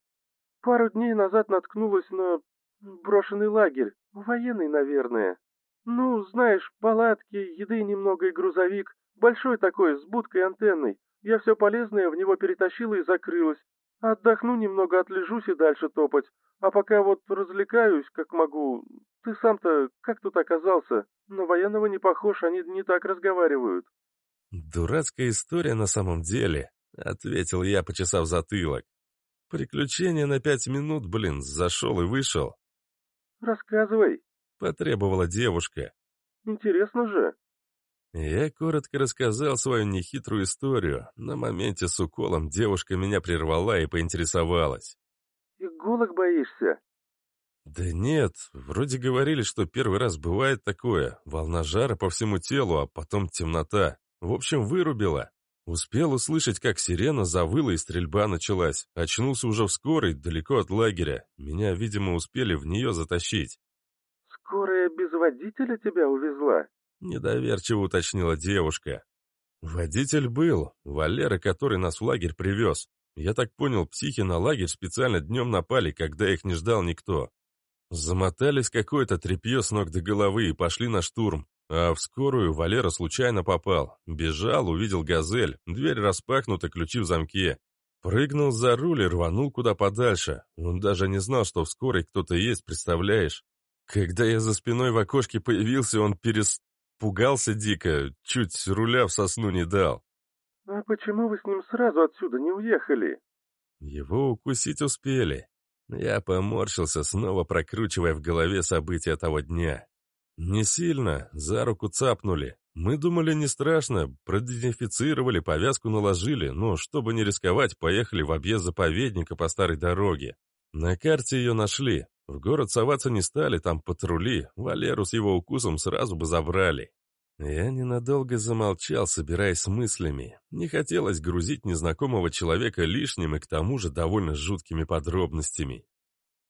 «Пару дней назад наткнулась на брошенный лагерь, военный, наверное. Ну, знаешь, палатки, еды немного и грузовик, большой такой, с будкой антенной. Я все полезное в него перетащила и закрылась. Отдохну немного, отлежусь и дальше топать. А пока вот развлекаюсь, как могу. Ты сам-то как тут оказался? На военного не похож, они не так разговаривают. Дурацкая история на самом деле, ответил я, почесав затылок. Приключение на пять минут, блин, зашел и вышел. Рассказывай, потребовала девушка. Интересно же. Я коротко рассказал свою нехитрую историю. На моменте с уколом девушка меня прервала и поинтересовалась. «Иголок боишься?» «Да нет, вроде говорили, что первый раз бывает такое. Волна жара по всему телу, а потом темнота. В общем, вырубила. Успел услышать, как сирена завыла и стрельба началась. Очнулся уже в скорой, далеко от лагеря. Меня, видимо, успели в нее затащить. «Скорая без водителя тебя увезла?» Недоверчиво уточнила девушка. Водитель был, Валера, который нас в лагерь привез. Я так понял, психи на лагерь специально днем напали, когда их не ждал никто. Замотались какое-то тряпье с ног до головы и пошли на штурм. А в скорую Валера случайно попал. Бежал, увидел газель, дверь распахнута, ключи в замке. Прыгнул за руль и рванул куда подальше. Он даже не знал, что в скорой кто-то есть, представляешь? Когда я за спиной в окошке появился, он переспугался дико, чуть руля в сосну не дал. «А почему вы с ним сразу отсюда не уехали?» Его укусить успели. Я поморщился, снова прокручивая в голове события того дня. «Не сильно, за руку цапнули. Мы думали, не страшно, продезинфицировали, повязку наложили, но, чтобы не рисковать, поехали в объезд заповедника по старой дороге. На карте ее нашли. В город соваться не стали, там патрули, Валеру с его укусом сразу бы забрали. Я ненадолго замолчал, собираясь с мыслями. Не хотелось грузить незнакомого человека лишним и к тому же довольно жуткими подробностями.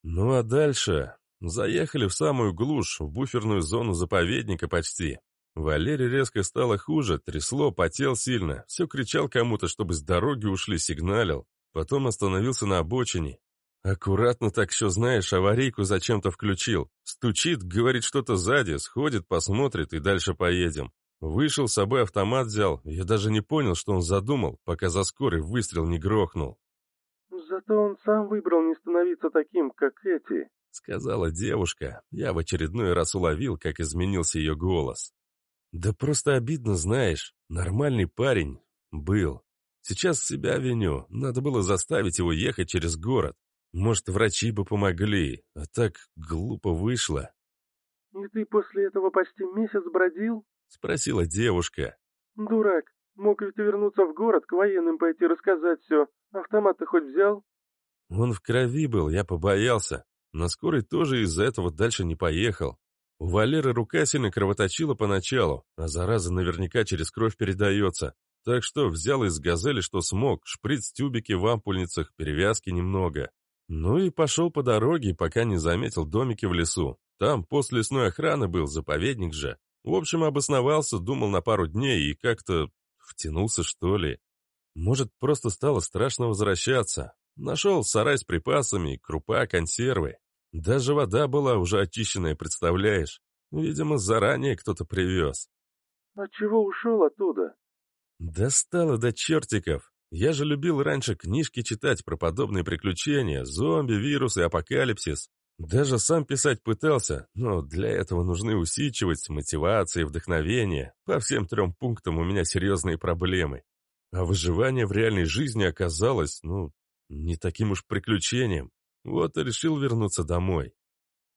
Ну а дальше Заехали в самую глушь, в буферную зону заповедника почти. Валере резко стало хуже, трясло, потел сильно, все кричал кому-то, чтобы с дороги ушли, сигналил. Потом остановился на обочине. Аккуратно так все знаешь, аварийку зачем-то включил. Стучит, говорит что-то сзади, сходит, посмотрит и дальше поедем. Вышел, с собой автомат взял, я даже не понял, что он задумал, пока за скорый выстрел не грохнул. Зато он сам выбрал не становиться таким, как эти, — сказала девушка. Я в очередной раз уловил, как изменился ее голос. «Да просто обидно, знаешь. Нормальный парень. Был. Сейчас себя виню. Надо было заставить его ехать через город. Может, врачи бы помогли. А так глупо вышло». «И ты после этого почти месяц бродил?» — спросила девушка. «Дурак. Мог ведь вернуться в город, к военным пойти рассказать все. Автомат ты хоть взял?» Он в крови был, я побоялся. На скорой тоже из-за этого дальше не поехал. У Валеры рука сильно кровоточила поначалу, а зараза наверняка через кровь передается. Так что взял из газели, что смог, шприц-тюбики в ампульницах, перевязки немного. Ну и пошел по дороге, пока не заметил домики в лесу. Там пост лесной охраны был, заповедник же. В общем, обосновался, думал на пару дней и как-то втянулся, что ли. Может, просто стало страшно возвращаться. Нашел сарай с припасами, крупа, консервы. Даже вода была уже очищенная, представляешь? Видимо, заранее кто-то привез. А чего ушел оттуда? Достало до чертиков. Я же любил раньше книжки читать про подобные приключения, зомби, вирусы, апокалипсис. Даже сам писать пытался, но для этого нужны усидчивость, мотивация и вдохновение. По всем трем пунктам у меня серьезные проблемы. А выживание в реальной жизни оказалось, ну, не таким уж приключением. Вот и решил вернуться домой.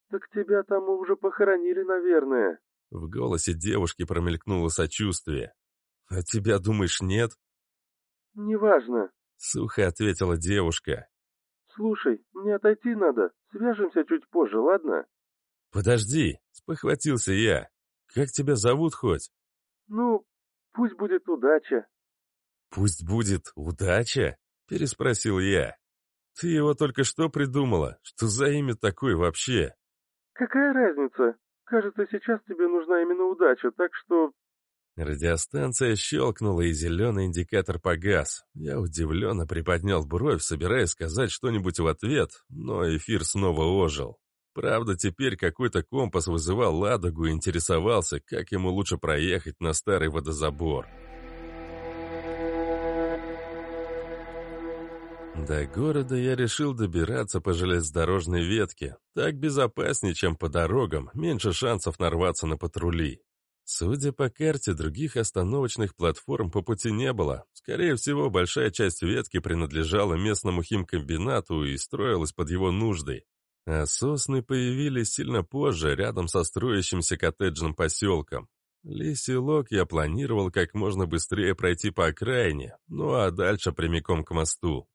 «Так тебя там уже похоронили, наверное». В голосе девушки промелькнуло сочувствие. «А тебя, думаешь, нет?» «Неважно», — сухо ответила девушка. «Слушай, мне отойти надо. Свяжемся чуть позже, ладно?» «Подожди», — спохватился я. «Как тебя зовут хоть?» «Ну, пусть будет удача». «Пусть будет удача?» — переспросил я. «Ты его только что придумала? Что за имя такое вообще?» «Какая разница? Кажется, сейчас тебе нужна именно удача, так что...» Радиостанция щелкнула, и зеленый индикатор погас. Я удивленно приподнял бровь, собираясь сказать что-нибудь в ответ, но эфир снова ожил. Правда, теперь какой-то компас вызывал ладогу и интересовался, как ему лучше проехать на старый водозабор. До города я решил добираться по железнодорожной ветке. Так безопаснее, чем по дорогам, меньше шансов нарваться на патрули. Судя по карте, других остановочных платформ по пути не было. Скорее всего, большая часть ветки принадлежала местному химкомбинату и строилась под его нуждой. А сосны появились сильно позже, рядом со строящимся коттеджным поселком. Лисилок я планировал как можно быстрее пройти по окраине, ну а дальше прямиком к мосту.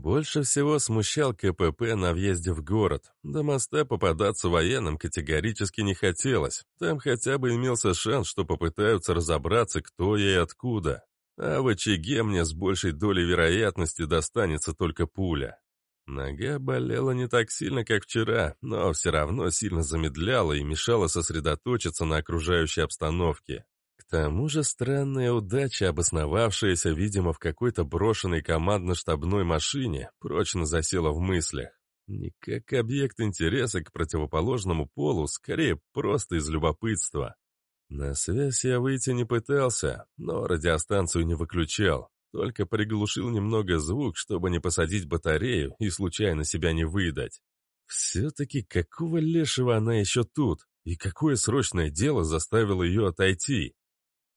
Больше всего смущал КПП на въезде в город. До моста попадаться военным категорически не хотелось. Там хотя бы имелся шанс, что попытаются разобраться, кто я и откуда. а в очаге мне с большей долей вероятности достанется только пуля. Нога болела не так сильно, как вчера, но все равно сильно замедляла и мешала сосредоточиться на окружающей обстановке. К тому же странная удача, обосновавшаяся, видимо, в какой-то брошенной командно-штабной машине, прочно засела в мыслях. Не как объект интереса к противоположному полу, скорее просто из любопытства. На связь я выйти не пытался, но радиостанцию не выключал, только приглушил немного звук, чтобы не посадить батарею и случайно себя не выдать. Все-таки какого лешего она еще тут? И какое срочное дело заставило ее отойти?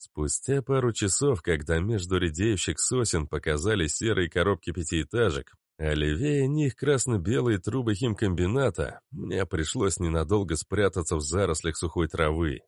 Спустя пару часов, когда между редеющих сосен показались серые коробки пятиэтажек, а левее них красно-белые трубы химкомбината, мне пришлось ненадолго спрятаться в зарослях сухой травы.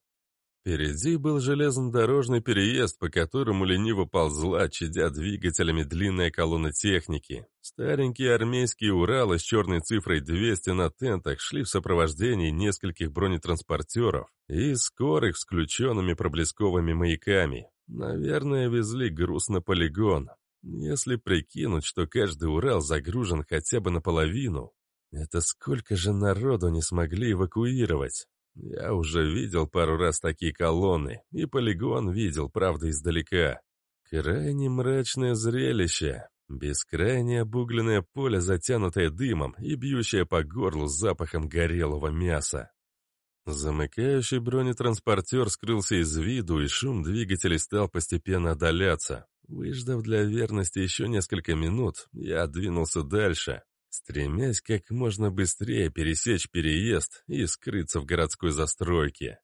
Впереди был железнодорожный переезд, по которому лениво ползла, чадя двигателями длинная колонна техники. Старенькие армейские Уралы с черной цифрой 200 на тентах шли в сопровождении нескольких бронетранспортеров и скорых с включенными проблесковыми маяками. Наверное, везли груз на полигон. Если прикинуть, что каждый Урал загружен хотя бы наполовину, это сколько же народу не смогли эвакуировать? Я уже видел пару раз такие колонны, и полигон видел, правда, издалека. Крайне мрачное зрелище. Бескрайнее обугленное поле, затянутое дымом и бьющее по горлу запахом горелого мяса. Замыкающий бронетранспортер скрылся из виду, и шум двигателей стал постепенно отдаляться. Выждав для верности еще несколько минут, я двинулся дальше, стремясь как можно быстрее пересечь переезд и скрыться в городской застройке.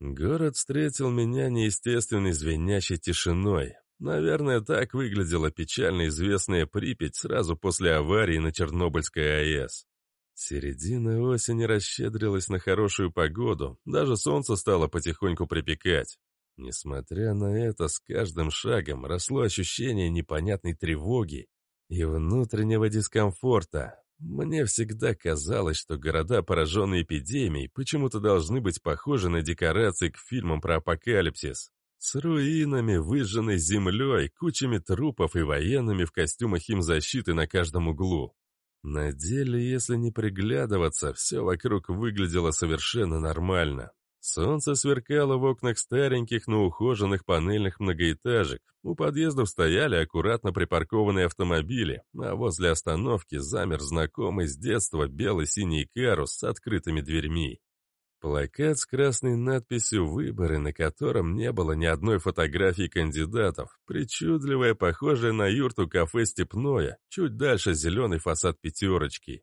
Город встретил меня неестественной звенящей тишиной. Наверное, так выглядела печально известная Припять сразу после аварии на Чернобыльской АЭС. Середина осени расщедрилась на хорошую погоду, даже солнце стало потихоньку припекать. Несмотря на это, с каждым шагом росло ощущение непонятной тревоги и внутреннего дискомфорта. Мне всегда казалось, что города, пораженные эпидемией, почему-то должны быть похожи на декорации к фильмам про апокалипсис. С руинами, выжженной землей, кучами трупов и военными в костюмах химзащиты на каждом углу. На деле, если не приглядываться, все вокруг выглядело совершенно нормально. Солнце сверкало в окнах стареньких, но ухоженных панельных многоэтажек. У подъездов стояли аккуратно припаркованные автомобили, а возле остановки замер знакомый с детства белый-синий карус с открытыми дверьми. Плакат с красной надписью «Выборы», на котором не было ни одной фотографии кандидатов, причудливая, похожая на юрту кафе «Степное», чуть дальше зеленый фасад «Пятерочки».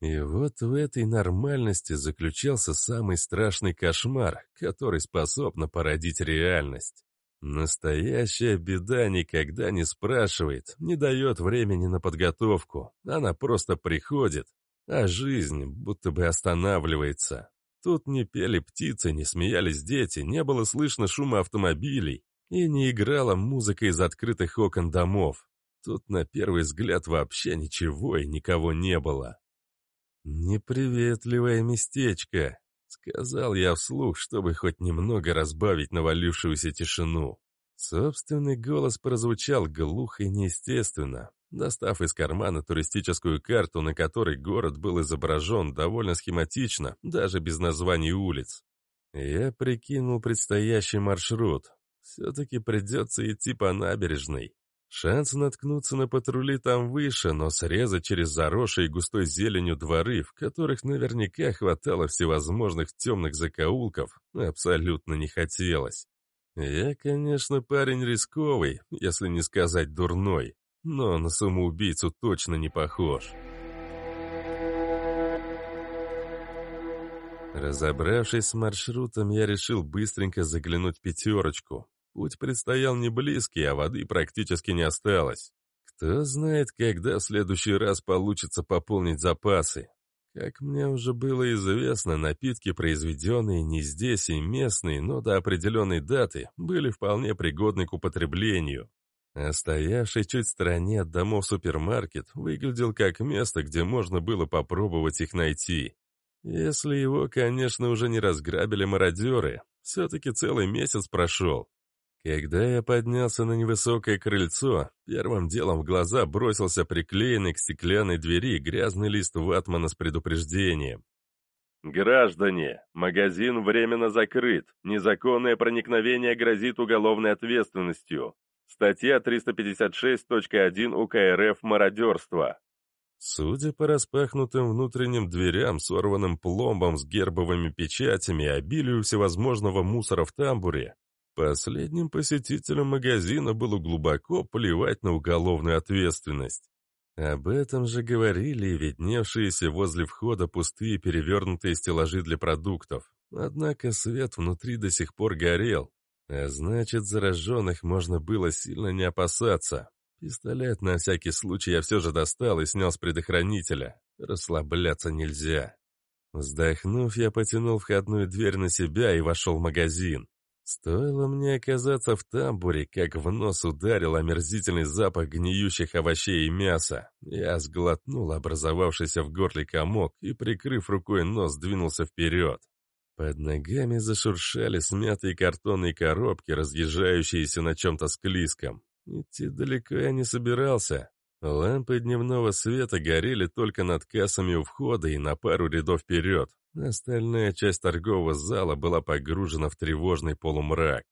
И вот в этой нормальности заключался самый страшный кошмар, который способна породить реальность. Настоящая беда никогда не спрашивает, не дает времени на подготовку. Она просто приходит, а жизнь будто бы останавливается. Тут не пели птицы, не смеялись дети, не было слышно шума автомобилей и не играла музыка из открытых окон домов. Тут на первый взгляд вообще ничего и никого не было. «Неприветливое местечко», — сказал я вслух, чтобы хоть немного разбавить навалившуюся тишину. Собственный голос прозвучал глухо и неестественно. Достав из кармана туристическую карту, на которой город был изображен довольно схематично, даже без названий улиц, я прикинул предстоящий маршрут. Все-таки придется идти по набережной. Шанс наткнуться на патрули там выше, но срезать через заросшие густой зеленью дворы, в которых наверняка хватало всевозможных темных закоулков, абсолютно не хотелось. Я, конечно, парень рисковый, если не сказать дурной, но на самоубийцу точно не похож. Разобравшись с маршрутом, я решил быстренько заглянуть в пятерочку. Путь предстоял не близкий, а воды практически не осталось. Кто знает, когда в следующий раз получится пополнить запасы. Как мне уже было известно, напитки, произведенные не здесь и местные, но до определенной даты, были вполне пригодны к употреблению. А стоявший чуть в стороне от домов супермаркет выглядел как место, где можно было попробовать их найти. Если его, конечно, уже не разграбили мародеры. Все-таки целый месяц прошел. Когда я поднялся на невысокое крыльцо, первым делом в глаза бросился приклеенный к стеклянной двери грязный лист ватмана с предупреждением. «Граждане, магазин временно закрыт. Незаконное проникновение грозит уголовной ответственностью. Статья 356.1 УК РФ «Мародерство». Судя по распахнутым внутренним дверям, сорванным пломбом с гербовыми печатями и обилию всевозможного мусора в тамбуре, Последним посетителям магазина было глубоко плевать на уголовную ответственность. Об этом же говорили и видневшиеся возле входа пустые перевернутые стеллажи для продуктов. Однако свет внутри до сих пор горел, а значит, зараженных можно было сильно не опасаться. Пистолет на всякий случай я все же достал и снял с предохранителя. Расслабляться нельзя. Вздохнув, я потянул входную дверь на себя и вошел в магазин. Стоило мне оказаться в тамбуре, как в нос ударил омерзительный запах гниющих овощей и мяса. Я сглотнул образовавшийся в горле комок и, прикрыв рукой нос, двинулся вперед. Под ногами зашуршали смятые картонные коробки, разъезжающиеся на чем-то склизком. Идти далеко я не собирался. Лампы дневного света горели только над кассами у входа и на пару рядов вперед. Остальная часть торгового зала была погружена в тревожный полумрак.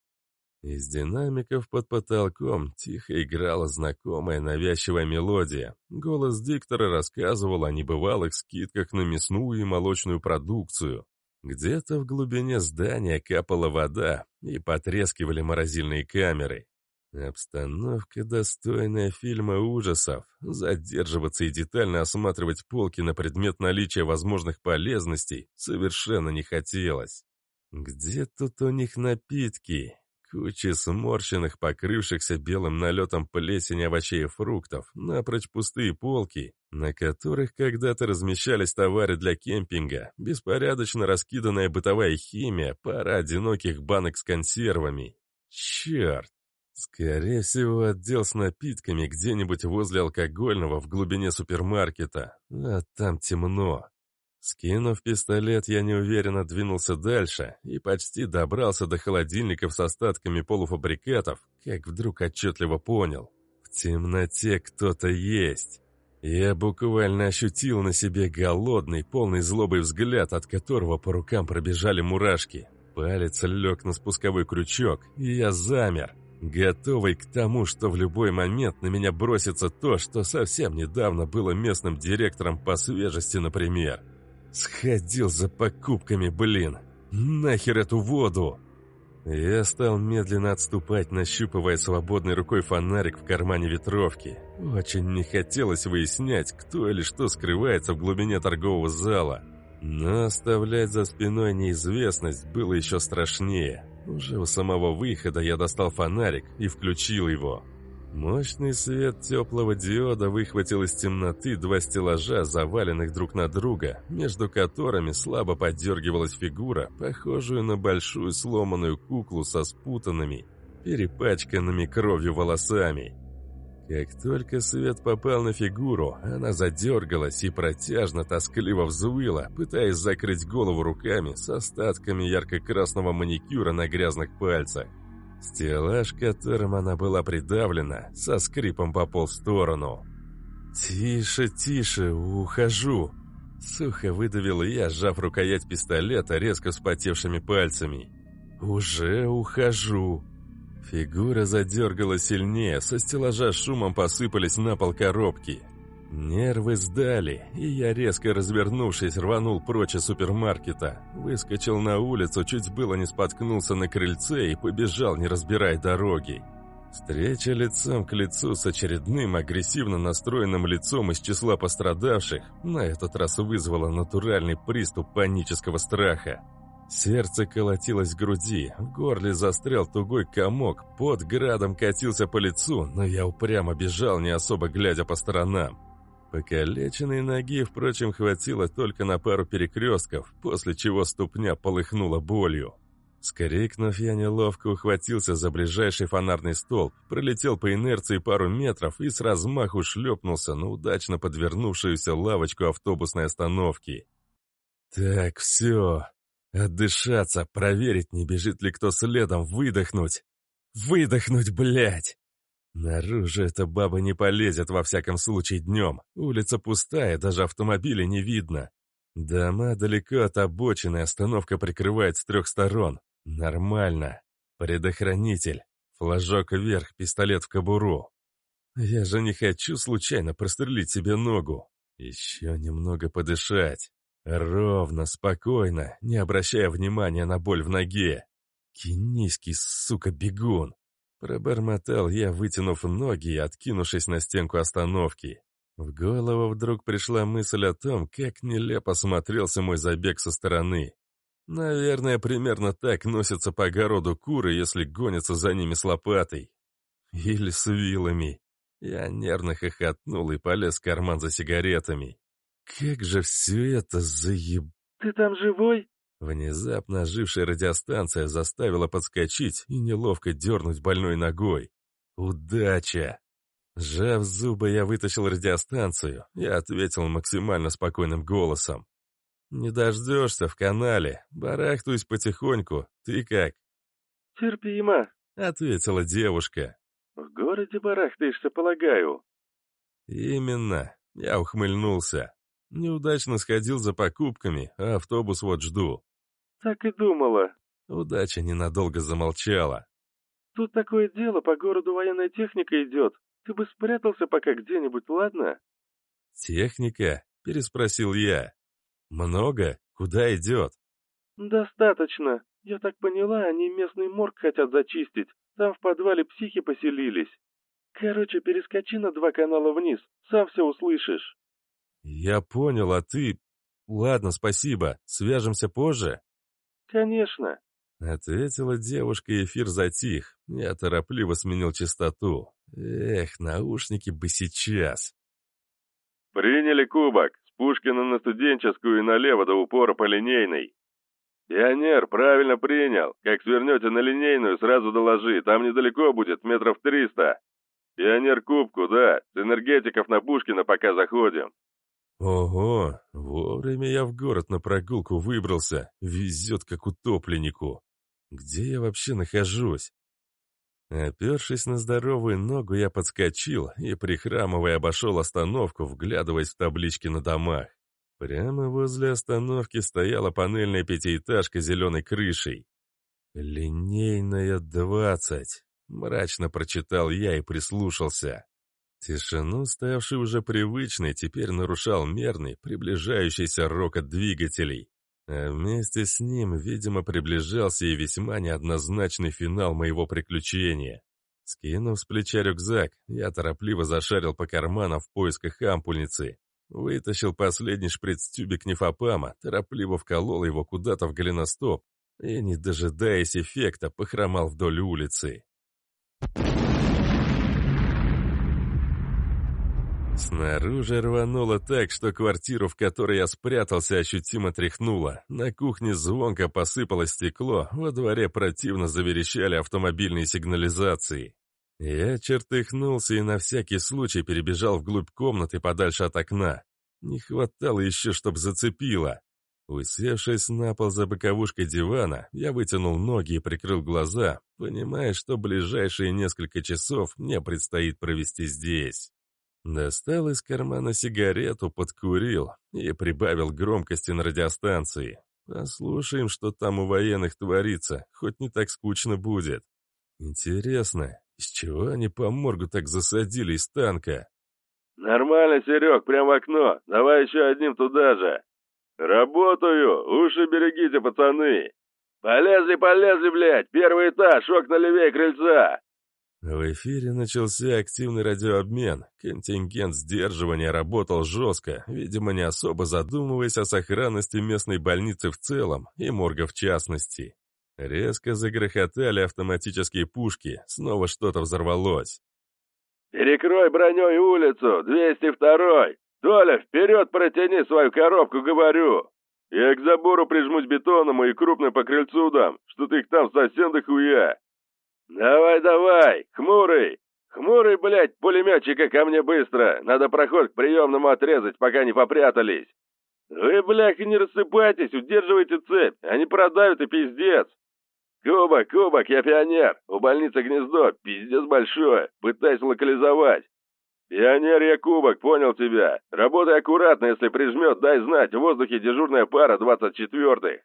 Из динамиков под потолком тихо играла знакомая навязчивая мелодия. Голос диктора рассказывал о небывалых скидках на мясную и молочную продукцию. Где-то в глубине здания капала вода и потрескивали морозильные камеры. Обстановка, достойная фильма ужасов. Задерживаться и детально осматривать полки на предмет наличия возможных полезностей совершенно не хотелось. Где тут у них напитки? Куча сморщенных, покрывшихся белым налетом плесени овощей и фруктов, напрочь пустые полки, на которых когда-то размещались товары для кемпинга, беспорядочно раскиданная бытовая химия, пара одиноких банок с консервами. Черт! Скорее всего, отдел с напитками где-нибудь возле алкогольного в глубине супермаркета, а там темно. Скинув пистолет, я неуверенно двинулся дальше и почти добрался до холодильников с остатками полуфабрикатов, как вдруг отчетливо понял. В темноте кто-то есть. Я буквально ощутил на себе голодный, полный злобый взгляд, от которого по рукам пробежали мурашки. Палец лег на спусковой крючок, и я замер готовый к тому, что в любой момент на меня бросится то, что совсем недавно было местным директором по свежести, например. Сходил за покупками, блин. Нахер эту воду? Я стал медленно отступать, нащупывая свободной рукой фонарик в кармане ветровки. Очень не хотелось выяснять, кто или что скрывается в глубине торгового зала. Но оставлять за спиной неизвестность было еще страшнее. Уже у самого выхода я достал фонарик и включил его. Мощный свет теплого диода выхватил из темноты два стеллажа, заваленных друг на друга, между которыми слабо поддергивалась фигура, похожую на большую сломанную куклу со спутанными, перепачканными кровью волосами. Как только свет попал на фигуру, она задергалась и протяжно, тоскливо взвыла, пытаясь закрыть голову руками с остатками ярко-красного маникюра на грязных пальцах. Стеллаж, которым она была придавлена, со скрипом попал в сторону. «Тише, тише, ухожу!» Сухо выдавил я, сжав рукоять пистолета резко вспотевшими пальцами. «Уже ухожу!» Фигура задергала сильнее, со стеллажа шумом посыпались на пол коробки. Нервы сдали, и я, резко развернувшись, рванул прочь из супермаркета. Выскочил на улицу, чуть было не споткнулся на крыльце и побежал, не разбирая дороги. Встреча лицом к лицу с очередным агрессивно настроенным лицом из числа пострадавших на этот раз вызвала натуральный приступ панического страха. Сердце колотилось в груди, в горле застрял тугой комок, под градом катился по лицу, но я упрямо бежал, не особо глядя по сторонам. Покалеченной ноги, впрочем, хватило только на пару перекрестков, после чего ступня полыхнула болью. Скрикнув, я неловко ухватился за ближайший фонарный столб, пролетел по инерции пару метров и с размаху шлепнулся на удачно подвернувшуюся лавочку автобусной остановки. «Так, все, Отдышаться, проверить, не бежит ли кто следом, выдохнуть. Выдохнуть, блядь! Наружу эта баба не полезет, во всяком случае, днем. Улица пустая, даже автомобиля не видно. Дома далеко от обочины, остановка прикрывает с трех сторон. Нормально. Предохранитель. Флажок вверх, пистолет в кобуру. Я же не хочу случайно прострелить себе ногу. Еще немного подышать. Ровно, спокойно, не обращая внимания на боль в ноге. Кенийский, сука, бегун. Пробормотал я, вытянув ноги и откинувшись на стенку остановки. В голову вдруг пришла мысль о том, как нелепо смотрелся мой забег со стороны. Наверное, примерно так носятся по огороду куры, если гонятся за ними с лопатой. Или с вилами. Я нервно хохотнул и полез в карман за сигаретами. Как же все это заеб... «Ты там живой?» Внезапно ожившая радиостанция заставила подскочить и неловко дернуть больной ногой. «Удача!» Сжав зубы, я вытащил радиостанцию и ответил максимально спокойным голосом. «Не дождешься в канале. Барахтуюсь потихоньку. Ты как?» «Терпимо», — ответила девушка. «В городе барахтаешься, полагаю». «Именно». Я ухмыльнулся. Неудачно сходил за покупками, а автобус вот жду. Так и думала. Удача ненадолго замолчала. Тут такое дело, по городу военная техника идет. Ты бы спрятался пока где-нибудь, ладно? Техника? Переспросил я. Много? Куда идет? Достаточно. Я так поняла, они местный морг хотят зачистить. Там в подвале психи поселились. Короче, перескочи на два канала вниз, сам все услышишь. «Я понял, а ты...» «Ладно, спасибо. Свяжемся позже?» «Конечно», — ответила девушка, и эфир затих. Я торопливо сменил частоту. Эх, наушники бы сейчас. «Приняли кубок. С Пушкина на студенческую и налево до упора по линейной». «Пионер, правильно принял. Как свернете на линейную, сразу доложи. Там недалеко будет, метров триста. Пионер кубку, да. С энергетиков на Пушкина пока заходим». Ого, вовремя я в город на прогулку выбрался. Везет как утопленнику. Где я вообще нахожусь? Опершись на здоровую ногу, я подскочил и, прихрамывая, обошел остановку, вглядываясь в таблички на домах. Прямо возле остановки стояла панельная пятиэтажка с зеленой крышей. «Линейная двадцать», — мрачно прочитал я и прислушался. Тишину, ставшую уже привычной, теперь нарушал мерный, приближающийся рокот двигателей. А вместе с ним, видимо, приближался и весьма неоднозначный финал моего приключения. Скинув с плеча рюкзак, я торопливо зашарил по карманам в поисках ампульницы. Вытащил последний шприц-тюбик нефопама, торопливо вколол его куда-то в голеностоп и, не дожидаясь эффекта, похромал вдоль улицы. Снаружи рвануло так, что квартиру, в которой я спрятался, ощутимо тряхнуло. На кухне звонко посыпалось стекло, во дворе противно заверещали автомобильные сигнализации. Я чертыхнулся и на всякий случай перебежал вглубь комнаты подальше от окна. Не хватало еще, чтоб зацепило. Усевшись на пол за боковушкой дивана, я вытянул ноги и прикрыл глаза, понимая, что ближайшие несколько часов мне предстоит провести здесь. Достал из кармана сигарету, подкурил и прибавил громкости на радиостанции. Послушаем, что там у военных творится, хоть не так скучно будет. Интересно, из чего они по моргу так засадили из танка? Нормально, Серег, прямо в окно. Давай еще одним туда же. Работаю, уши берегите, пацаны. Полезли, полезли, блядь, первый этаж, окна левее крыльца. В эфире начался активный радиообмен. Контингент сдерживания работал жестко, видимо, не особо задумываясь о сохранности местной больницы в целом и морга в частности. Резко загрохотали автоматические пушки, снова что-то взорвалось. «Перекрой броней улицу, 202-й! Толя, вперед протяни свою коробку, говорю! Я к забору прижмусь бетоном и крупно по крыльцу дам, что ты их там совсем дохуя!» «Давай, давай! Хмурый! Хмурый, блядь, пулеметчика ко мне быстро! Надо проход к приемному отрезать, пока не попрятались! Вы, блядь, не рассыпайтесь, удерживайте цепь, они продавят и пиздец!» «Кубок, кубок, я пионер! У больницы гнездо, пиздец большое! Пытаюсь локализовать!» «Пионер я кубок, понял тебя! Работай аккуратно, если прижмет, дай знать, в воздухе дежурная пара двадцать четвертых!»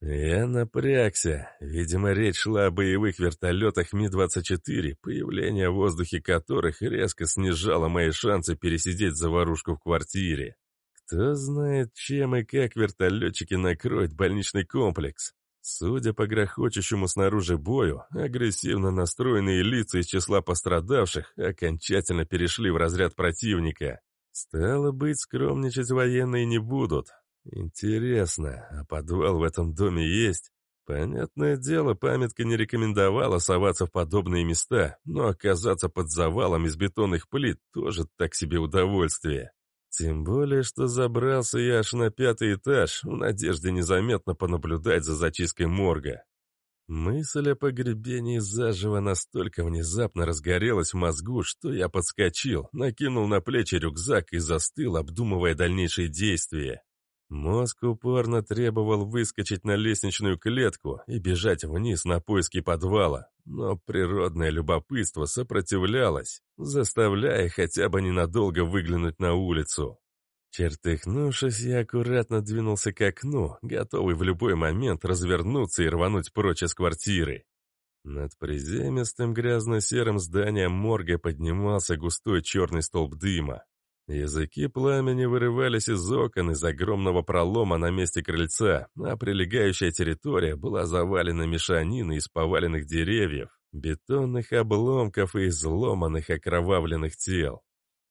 Я напрягся. Видимо, речь шла о боевых вертолетах Ми-24, появление в воздухе которых резко снижало мои шансы пересидеть заварушку в квартире. Кто знает, чем и как вертолетчики накроют больничный комплекс. Судя по грохочущему снаружи бою, агрессивно настроенные лица из числа пострадавших окончательно перешли в разряд противника. Стало быть, скромничать военные не будут. Интересно, а подвал в этом доме есть? Понятное дело, памятка не рекомендовала соваться в подобные места, но оказаться под завалом из бетонных плит тоже так себе удовольствие. Тем более, что забрался я аж на пятый этаж, в надежде незаметно понаблюдать за зачисткой морга. Мысль о погребении заживо настолько внезапно разгорелась в мозгу, что я подскочил, накинул на плечи рюкзак и застыл, обдумывая дальнейшие действия. Мозг упорно требовал выскочить на лестничную клетку и бежать вниз на поиски подвала, но природное любопытство сопротивлялось, заставляя хотя бы ненадолго выглянуть на улицу. Чертыхнувшись, я аккуратно двинулся к окну, готовый в любой момент развернуться и рвануть прочь из квартиры. Над приземистым грязно-серым зданием морга поднимался густой черный столб дыма. Языки пламени вырывались из окон из огромного пролома на месте крыльца, а прилегающая территория была завалена мешаниной из поваленных деревьев, бетонных обломков и изломанных окровавленных тел.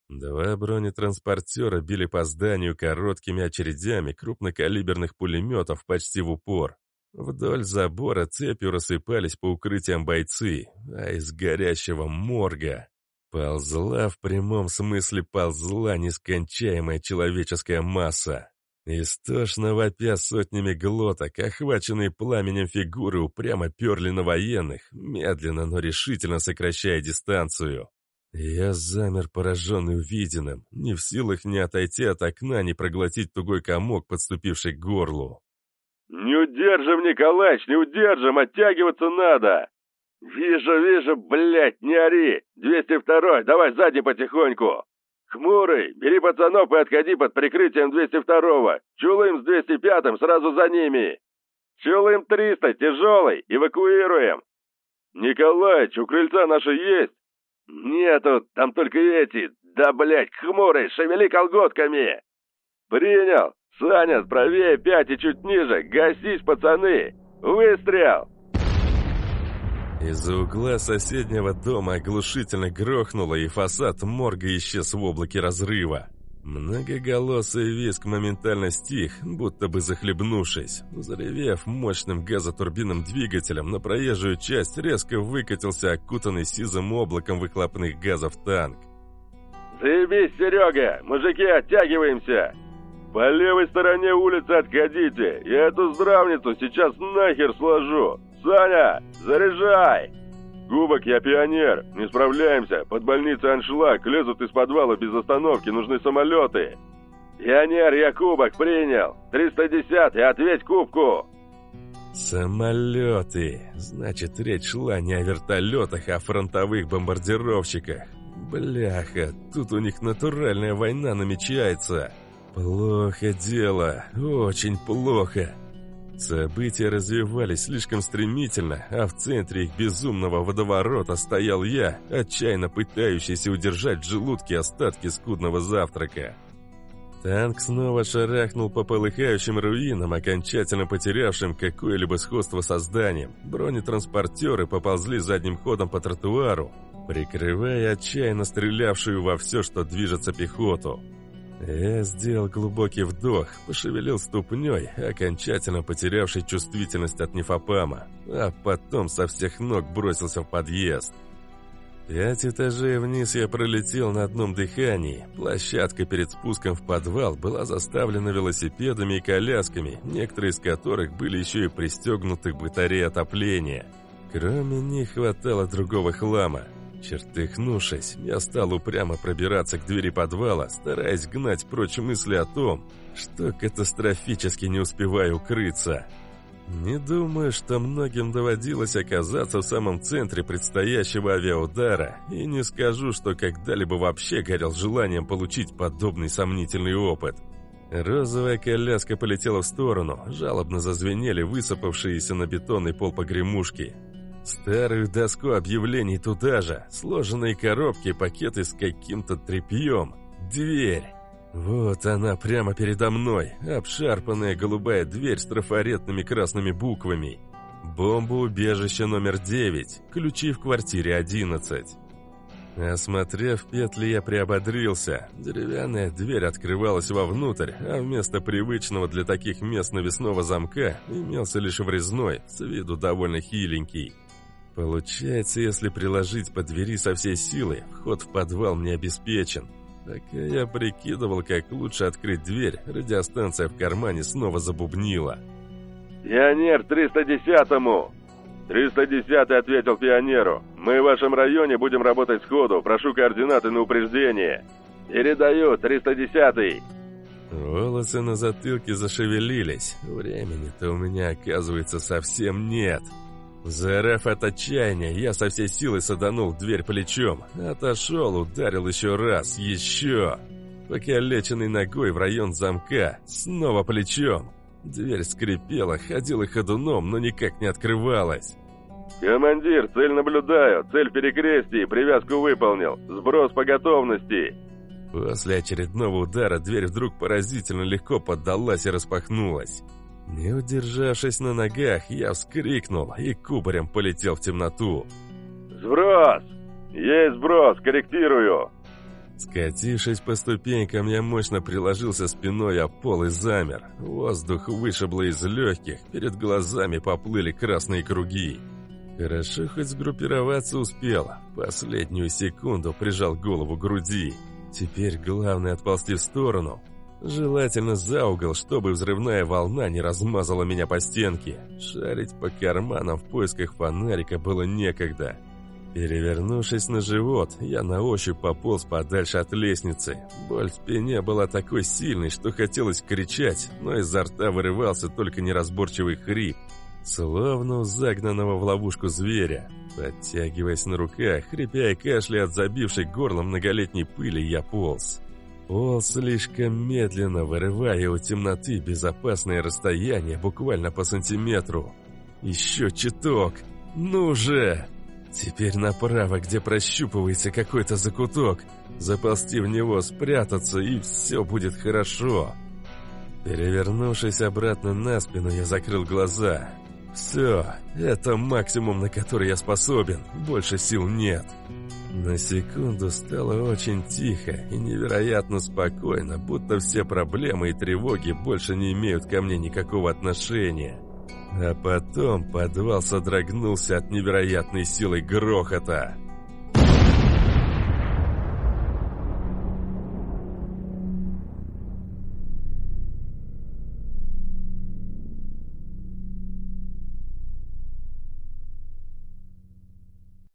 Два бронетранспортера били по зданию короткими очередями крупнокалиберных пулеметов почти в упор. Вдоль забора цепью рассыпались по укрытиям бойцы, а из горящего морга Ползла в прямом смысле ползла нескончаемая человеческая масса. Истошно вопя сотнями глоток, охваченные пламенем фигуры упрямо перли на военных, медленно, но решительно сокращая дистанцию. Я замер, пораженный увиденным, не в силах ни отойти от окна, ни проглотить тугой комок, подступивший к горлу. «Не удержим, Николаич, не удержим, оттягиваться надо!» «Вижу, вижу, блядь, не ори! 202-й, давай сзади потихоньку!» «Хмурый, бери пацанов и отходи под прикрытием 202-го! Чулым с 205-м сразу за ними!» «Чулым 300, тяжелый, эвакуируем!» «Николаич, у крыльца наши есть?» «Нету, там только эти! Да, блядь, хмурый, шевели колготками!» «Принял! Саня, правее пять и чуть ниже! Гасись, пацаны! Выстрел!» Из-за угла соседнего дома оглушительно грохнуло, и фасад морга исчез в облаке разрыва. Многоголосый виск моментально стих, будто бы захлебнувшись. Заревев мощным газотурбинным двигателем, на проезжую часть резко выкатился окутанный сизым облаком выхлопных газов танк. «Заебись, Серега! Мужики, оттягиваемся! По левой стороне улицы отходите! Я эту здравницу сейчас нахер сложу! «Саня, заряжай!» «Губок, я пионер. Не справляемся. Под больницей аншлаг. Лезут из подвала без остановки. Нужны самолеты». «Пионер, я кубок принял. 310 и ответь кубку». «Самолеты. Значит, речь шла не о вертолетах, а о фронтовых бомбардировщиках. Бляха, тут у них натуральная война намечается. Плохо дело. Очень плохо». События развивались слишком стремительно, а в центре их безумного водоворота стоял я, отчаянно пытающийся удержать в желудке остатки скудного завтрака. Танк снова шарахнул по полыхающим руинам, окончательно потерявшим какое-либо сходство со зданием. Бронетранспортеры поползли задним ходом по тротуару, прикрывая отчаянно стрелявшую во все, что движется пехоту. Я сделал глубокий вдох, пошевелил ступней, окончательно потерявший чувствительность от нефопама, а потом со всех ног бросился в подъезд. Пять этажей вниз я пролетел на одном дыхании. Площадка перед спуском в подвал была заставлена велосипедами и колясками, некоторые из которых были еще и пристегнуты к батарее отопления. Кроме них хватало другого хлама. Чертыхнувшись, я стал упрямо пробираться к двери подвала, стараясь гнать прочь мысли о том, что катастрофически не успеваю укрыться. Не думаю, что многим доводилось оказаться в самом центре предстоящего авиаудара, и не скажу, что когда-либо вообще горел желанием получить подобный сомнительный опыт. Розовая коляска полетела в сторону, жалобно зазвенели высыпавшиеся на бетонный пол погремушки. Старую доску объявлений туда же, сложенные коробки, пакеты с каким-то тряпьем. Дверь. Вот она прямо передо мной, обшарпанная голубая дверь с трафаретными красными буквами. Бомба-убежище номер 9, ключи в квартире 11. Осмотрев петли, я приободрился. Деревянная дверь открывалась вовнутрь, а вместо привычного для таких мест навесного замка имелся лишь врезной, с виду довольно хиленький. Получается, если приложить по двери со всей силы, вход в подвал мне обеспечен. Пока я прикидывал, как лучше открыть дверь, радиостанция в кармане снова забубнила. «Пионер 310-му!» «310-й ответил пионеру. Мы в вашем районе будем работать сходу. Прошу координаты на упреждение». «Передаю, 310-й». Волосы на затылке зашевелились. Времени-то у меня, оказывается, совсем нет. Заорав от отчаяния, я со всей силы саданул дверь плечом. Отошел, ударил еще раз, еще. Покалеченной ногой в район замка, снова плечом. Дверь скрипела, ходила ходуном, но никак не открывалась. «Командир, цель наблюдаю, цель перекрестие, привязку выполнил. Сброс по готовности». После очередного удара дверь вдруг поразительно легко поддалась и распахнулась. Не удержавшись на ногах, я вскрикнул и кубарем полетел в темноту. «Сброс! Есть сброс, корректирую!» Скатившись по ступенькам, я мощно приложился спиной о пол и замер. Воздух вышибло из легких, перед глазами поплыли красные круги. Хорошо хоть сгруппироваться успел. Последнюю секунду прижал голову к груди. Теперь главное отползти в сторону, Желательно за угол, чтобы взрывная волна не размазала меня по стенке. Шарить по карманам в поисках фонарика было некогда. Перевернувшись на живот, я на ощупь пополз подальше от лестницы. Боль в спине была такой сильной, что хотелось кричать, но изо рта вырывался только неразборчивый хрип, словно у загнанного в ловушку зверя. Подтягиваясь на руках, хрипя и кашляя от забившей горло многолетней пыли, я полз. Пол слишком медленно, вырывая у темноты безопасное расстояние буквально по сантиметру. Еще чуток. Ну же! Теперь направо, где прощупывается какой-то закуток. Заползти в него, спрятаться, и все будет хорошо. Перевернувшись обратно на спину, я закрыл глаза. Все, это максимум, на который я способен. Больше сил нет. На секунду стало очень тихо и невероятно спокойно, будто все проблемы и тревоги больше не имеют ко мне никакого отношения. А потом подвал содрогнулся от невероятной силы грохота.